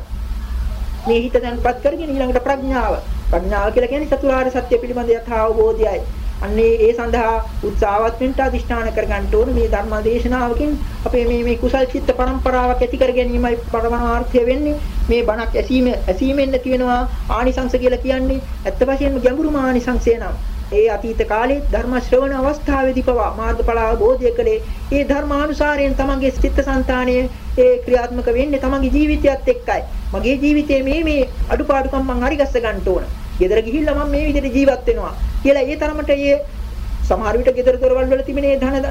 මේ හිත දැන්පත් කරගෙන ඊළඟට ප්‍රඥාව. ප්‍රඥාව කියලා කියන්නේ චතුරාර්ය සත්‍ය පිළිබඳ යථා අවබෝධයයි. අන්නේ ඒ සඳහා උත්සාහවත් වෙන්න අදිෂ්ඨාන කරගන්න ඕන මේ ධර්ම දේශනාවකින් අපේ මේ මේ කුසල් චිත්ත පරම්පරාවක් ඇති කර ගැනීමයි පරමාර්ථය වෙන්නේ. මේ බණක් ඇසීම ඇසීමෙන් නැති වෙනවා ආනිසංස කියලා කියන්නේ ඇත්ත වශයෙන්ම ගැඹුරුම ආනිසංසය නම්. ඒ අතීත කාලේ ධර්ම ශ්‍රවණ අවස්ථාවේදී පවා මාර්ගඵල අවබෝධය කළේ ඒ ධර්මානුසාරයෙන් තමන්ගේ චිත්තසංතානය ඒ ක්‍රියාත්මක වෙන්නේ තමන්ගේ ජීවිතයත් එක්කයි. මගේ ජීවිතයේ මේ මේ අඩුපාඩුකම් මං හරි ගස්ස ගන්න ඕන. ගෙදර ගිහිල්ලා මම මේ විදිහට ජීවත් වෙනවා කියලා ඒ තරමට ඒ සමහර විට ගෙදර දොරවල් වල තිබෙන ඒ ධන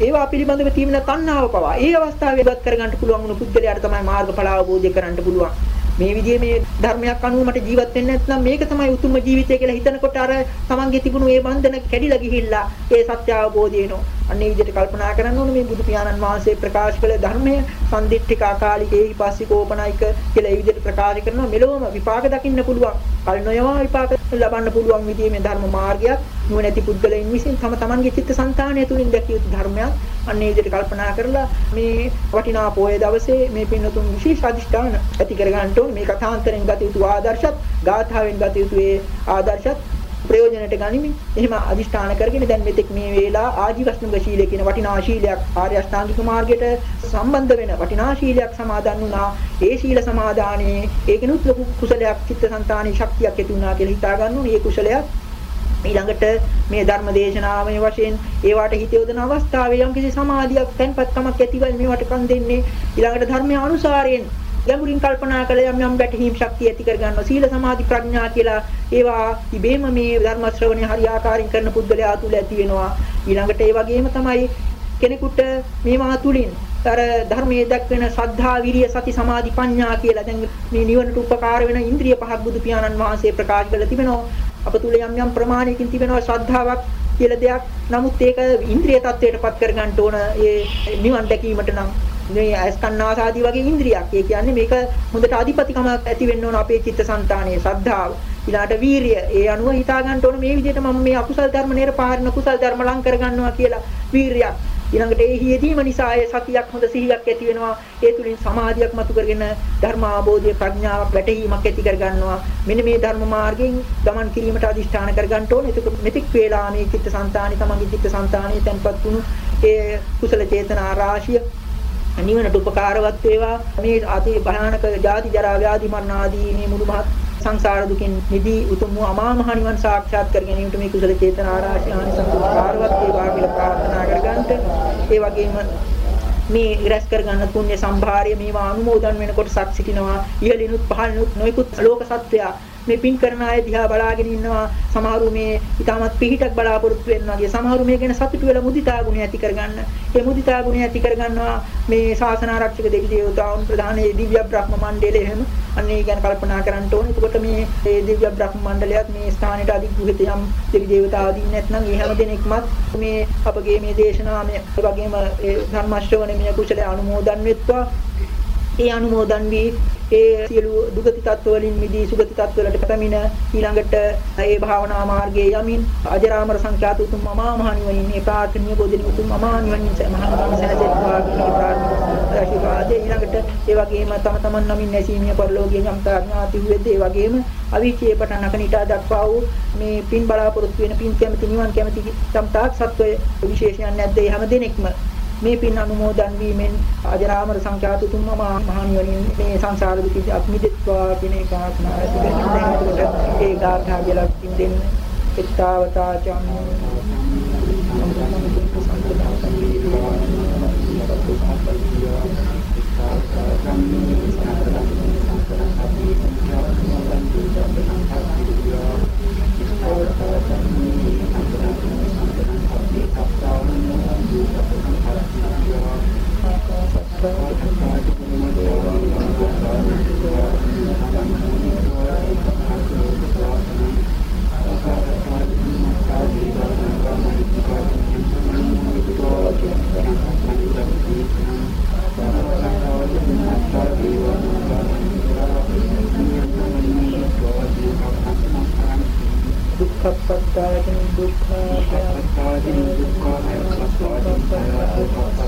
ඒවා පිළිබඳව තියෙන තණ්හාව පවා ඒ අවස්ථාවේ ඉවත් කරගන්න පුළුවන් වුණු පුද්ගලයාට තමයි මාර්ගඵල අවබෝධය කරගන්න පුළුවන්. මේ විදිහේ මේ ධර්මයක් අනුව මට ජීවත් වෙන්න නැත්නම් මේක තමයි උතුම්ම ජීවිතය කියලා හිතනකොට අර තමන්ගේ තිබුණු ඒ බන්ධන කැඩිලා ගිහිල්ලා ඒ සත්‍ය අවබෝධය එනවා. අන්න ඒ විදිහට කල්පනා කරන්න ඕනේ මේ බුදු පියාණන් වහන්සේ ප්‍රකාශ කළ ධර්මය සම්දිට්ඨික අකාලික ඒහිපස්සිකෝපනයික කියලා ඒ විදිහට ප්‍රකාශ කරනවා මෙලොවම විපාක දකින්න පුළුවන්. කල නොයවා විපාක ලබන්න පුළුවන් විදිහේ මේ ධර්ම මාර්ගයක් නුවණැති පුද්ගලයන් විසින් තම තමන්ගේ චිත්තසංතානය තුලින් දැකිය යුතු ධර්මයක්. අන්න ඒ විදිහට කල්පනා කරලා මේ වටිනා පොයේ දවසේ මේ පින්නතුන් විශේෂ අධිෂ්ඨාන ඇති කර ගන්න ඕනේ. මේ කථාන්තරෙන් ගත යුතු ආදර්ශත්, ගාථාවෙන් ගත යුතු ඒ ආදර්ශත් ප්‍රයෝජනට ගනිමින් එහෙම අදිෂ්ඨාන කරගෙන දැන් මෙතෙක් මේ වේලා ආජීවස්නුග ශීලය කියන වටිනා ශීලයක් ආර්ය අෂ්ටාංගික මාර්ගයට සම්බන්ධ වෙන වටිනා ශීලයක් සමාදන් වුණා. ඒ ශීල සමාදානයේ ඒකිනුත් ලොකු කුසලයක් චිත්තසංතානයේ ශක්තියක් ඇති වුණා කියලා හිතා ගන්න ඕනේ. ඒ කුසලයක් ඊළඟට මේ ධර්ම දේශනාවේ වශයෙන් ඒවට හිත යොදන අවස්ථාවේ යම්කිසි සමාධියක් තැන්පත්කමක් ඇතිවල් මේවට කන් දෙන්නේ ඊළඟට ධර්මය අනුසාරයෙන් ගැඹුරින් කල්පනා කළ යම් යම් වැටහීම් ශක්තිය ඇති කර ගන්නවා සීල සමාධි ප්‍රඥා කියලා ඒවා ඉබේම මේ ධර්ම ශ්‍රවණය හරියාකාරින් කරන පුද්ගලයා තුළ ඇති වෙනවා. ඊළඟට ඒ වගේම තමයි කෙනෙකුට මේවා තුලින් අර ධර්මයේ දක්වන ශ්‍රද්ධා විරිය සති සමාධි ප්‍රඥා කියලා දැන් මේ නිවනට උපකාර වෙන ඉන්ද්‍රිය පහක් බුදු පියාණන් වහන්සේ ප්‍රකාශ කරලා තිබෙනවා. අප තුල යම් යම් ප්‍රමාණයකින් තිබෙනවා ශ්‍රද්ධාවක් කියලා දෙයක්. නමුත් ඒක ඉන්ද්‍රිය tattweටපත් කර ගන්න ඕන ඒ නිවන් දැකීමට නම්. මේ අස්කන්නාසාදී වගේ ඉන්ද්‍රියක්. ඒ කියන්නේ මේක හොඳට අධිපතිකමක් ඇති වෙන්න ඕන අපේ චිත්තසංතානයේ ශ්‍රද්ධාව. ඊළාට වීරිය. ඒ අනුව හිතා ගන්න ඕන මේ විදිහට මම මේ අකුසල් ධර්ම නේර පාරන කුසල් ධර්ම ලං කර ගන්නවා කියලා වීරියක්. ඊළඟට ඒ හියදීම නිසා ඒ සතියක් හොඳ සිහියක් ඇති වෙනවා. ඒ තුලින් සමාධියක් මතු කරගෙන ධර්ම අවබෝධය ප්‍රඥාවක් වැටහීමක් ඇති කර ගන්නවා. මෙන්න මේ ධර්ම මාර්ගයෙන් ගමන් කිරීමට අදිෂ්ඨාන කර ගන්න ඕනේ. එතකොට මෙතික් වේලා මේ චිත්තසංතානෙ තමන්ගේ චිත්තසංතානෙ තැන්පත් වුණු ඒ කුසල චේතනා රාශිය නිවනට උපකාරවත් වේවා. මේ අති භයානක ජාති ජරා ව්‍යාධි මරණ ආදී මේ මුළු මහත් සංසාර දුකින් නිදී උතුම් වූ අමා මහ නිවන් සාක්ෂාත් කර ගැනීමට මේ කුසල චේතන ආරාශි ආනිසංස උපකාරවත් වේවා කියලා ප්‍රාර්ථනා කරගන්නට. ඒ වගේම මේ රැස් කරගන්න පුණ්‍ය සම්භාරය මේවා අනුමෝදන් වෙනකොට සත් සිටිනවා. ඉහළිනුත් පහළිනුත් නොයිකුත් ලෝක සත්වයා මේ පින් කරන අය දිහා බලාගෙන ඉන්නවා. සමහරු මේ ඊටමත් පිහිටක් බලාපොරොත්තු වෙනවා වගේ. සමහරු මේ ගැන සතුටු වෙලා මුදිතා ගුණය ඇති කරගන්න. ඒ මුදිතා ගුණය ඇති කරගන්නවා මේ ශාසන ආරක්ෂක දෙවි දේවතාවුන් ප්‍රධාන දිව්‍ය බ්‍රහ්ම මණ්ඩලය එහෙම. අන්න ඒ ගැන කල්පනා කරන්න ඕනේ. එතකොට මේ මේ දිව්‍ය බ්‍රහ්ම මණ්ඩලයත් මේ ස්ථානෙට අධිග්‍රහිත යම් දෙවි දේවතාවුන් නැත්නම් ඒ හැම දෙනෙක්මත් මේ අපගේ මේ දේශනාව මේ වගේම ඒ ධර්ම ශ්‍රවණය කුසලයේ අනුමෝදන් වෙත්වා. ඒ අනුමෝදන් වී ඒ සියලු දුගති තත්ත්ව වලින් මිදී සුගති තත්ත්ව වලට පැමිණ ඊළඟට ඒ භාවනා මාර්ගයේ යමින් අජරාමර සංඛ්‍යාත උතුම් අමා මහ නිවනින් මේ ප්‍රාර්ථනීය බෝධින උතුම් අමා නිවනින් මහානම සැනසෙත්වා කියන ප්‍රාර්ථනා ආශිර්වාදය ඊළඟට ඒ වගේම තම තමන් නමින් නැසීමේ පරිලෝකීය යම් ඥාති වූද ඒ වගේම අවීචයේ පටන් අකනිටා දක්වා වූ මේ පින් බලාපොරොත්තු වෙන පින් කැමති නිවන් කැමති තම් තාක් සත්වය විශේෂයක් නැද්ද? ඒ හැම දිනෙකම මේ පින් අනුමෝදන් වීමෙන් අජරාමර සංඛ්‍යාත තුම්ම මහණියනි මේ සංසාර දුකින් අත්මිදෙත්වා කියන ප්‍රාර්ථනා ඇති කරගෙන ඒ ගාථා කියලා පින් දෙන්න. එත්තාවතා दुःखपत्तानि दुःखानि दुःखानि दुःखानि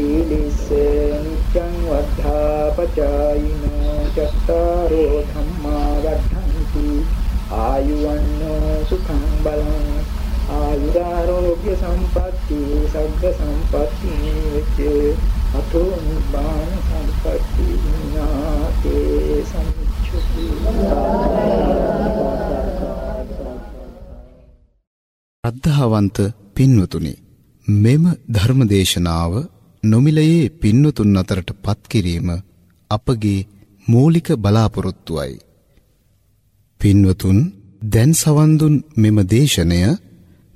ीलिसेनित्यं वद्धापचायिनो चत्तारो धम्म ආයුරාෝග්‍ය සම්පatti සග්ග සම්පatti නිච්චේ අතෝ නිබ්බාන සම්පatti නාතේ සම්චුති ශ්‍රද්ධාවන්ත පින්වතුනි මෙම ධර්මදේශනාව නොමිලයේ පින්වතුන් අතරට පත් කිරීම අපගේ මූලික බලාපොරොත්තුවයි. පින්වතුන් දැන් සවන් දුන් මෙම දේශනය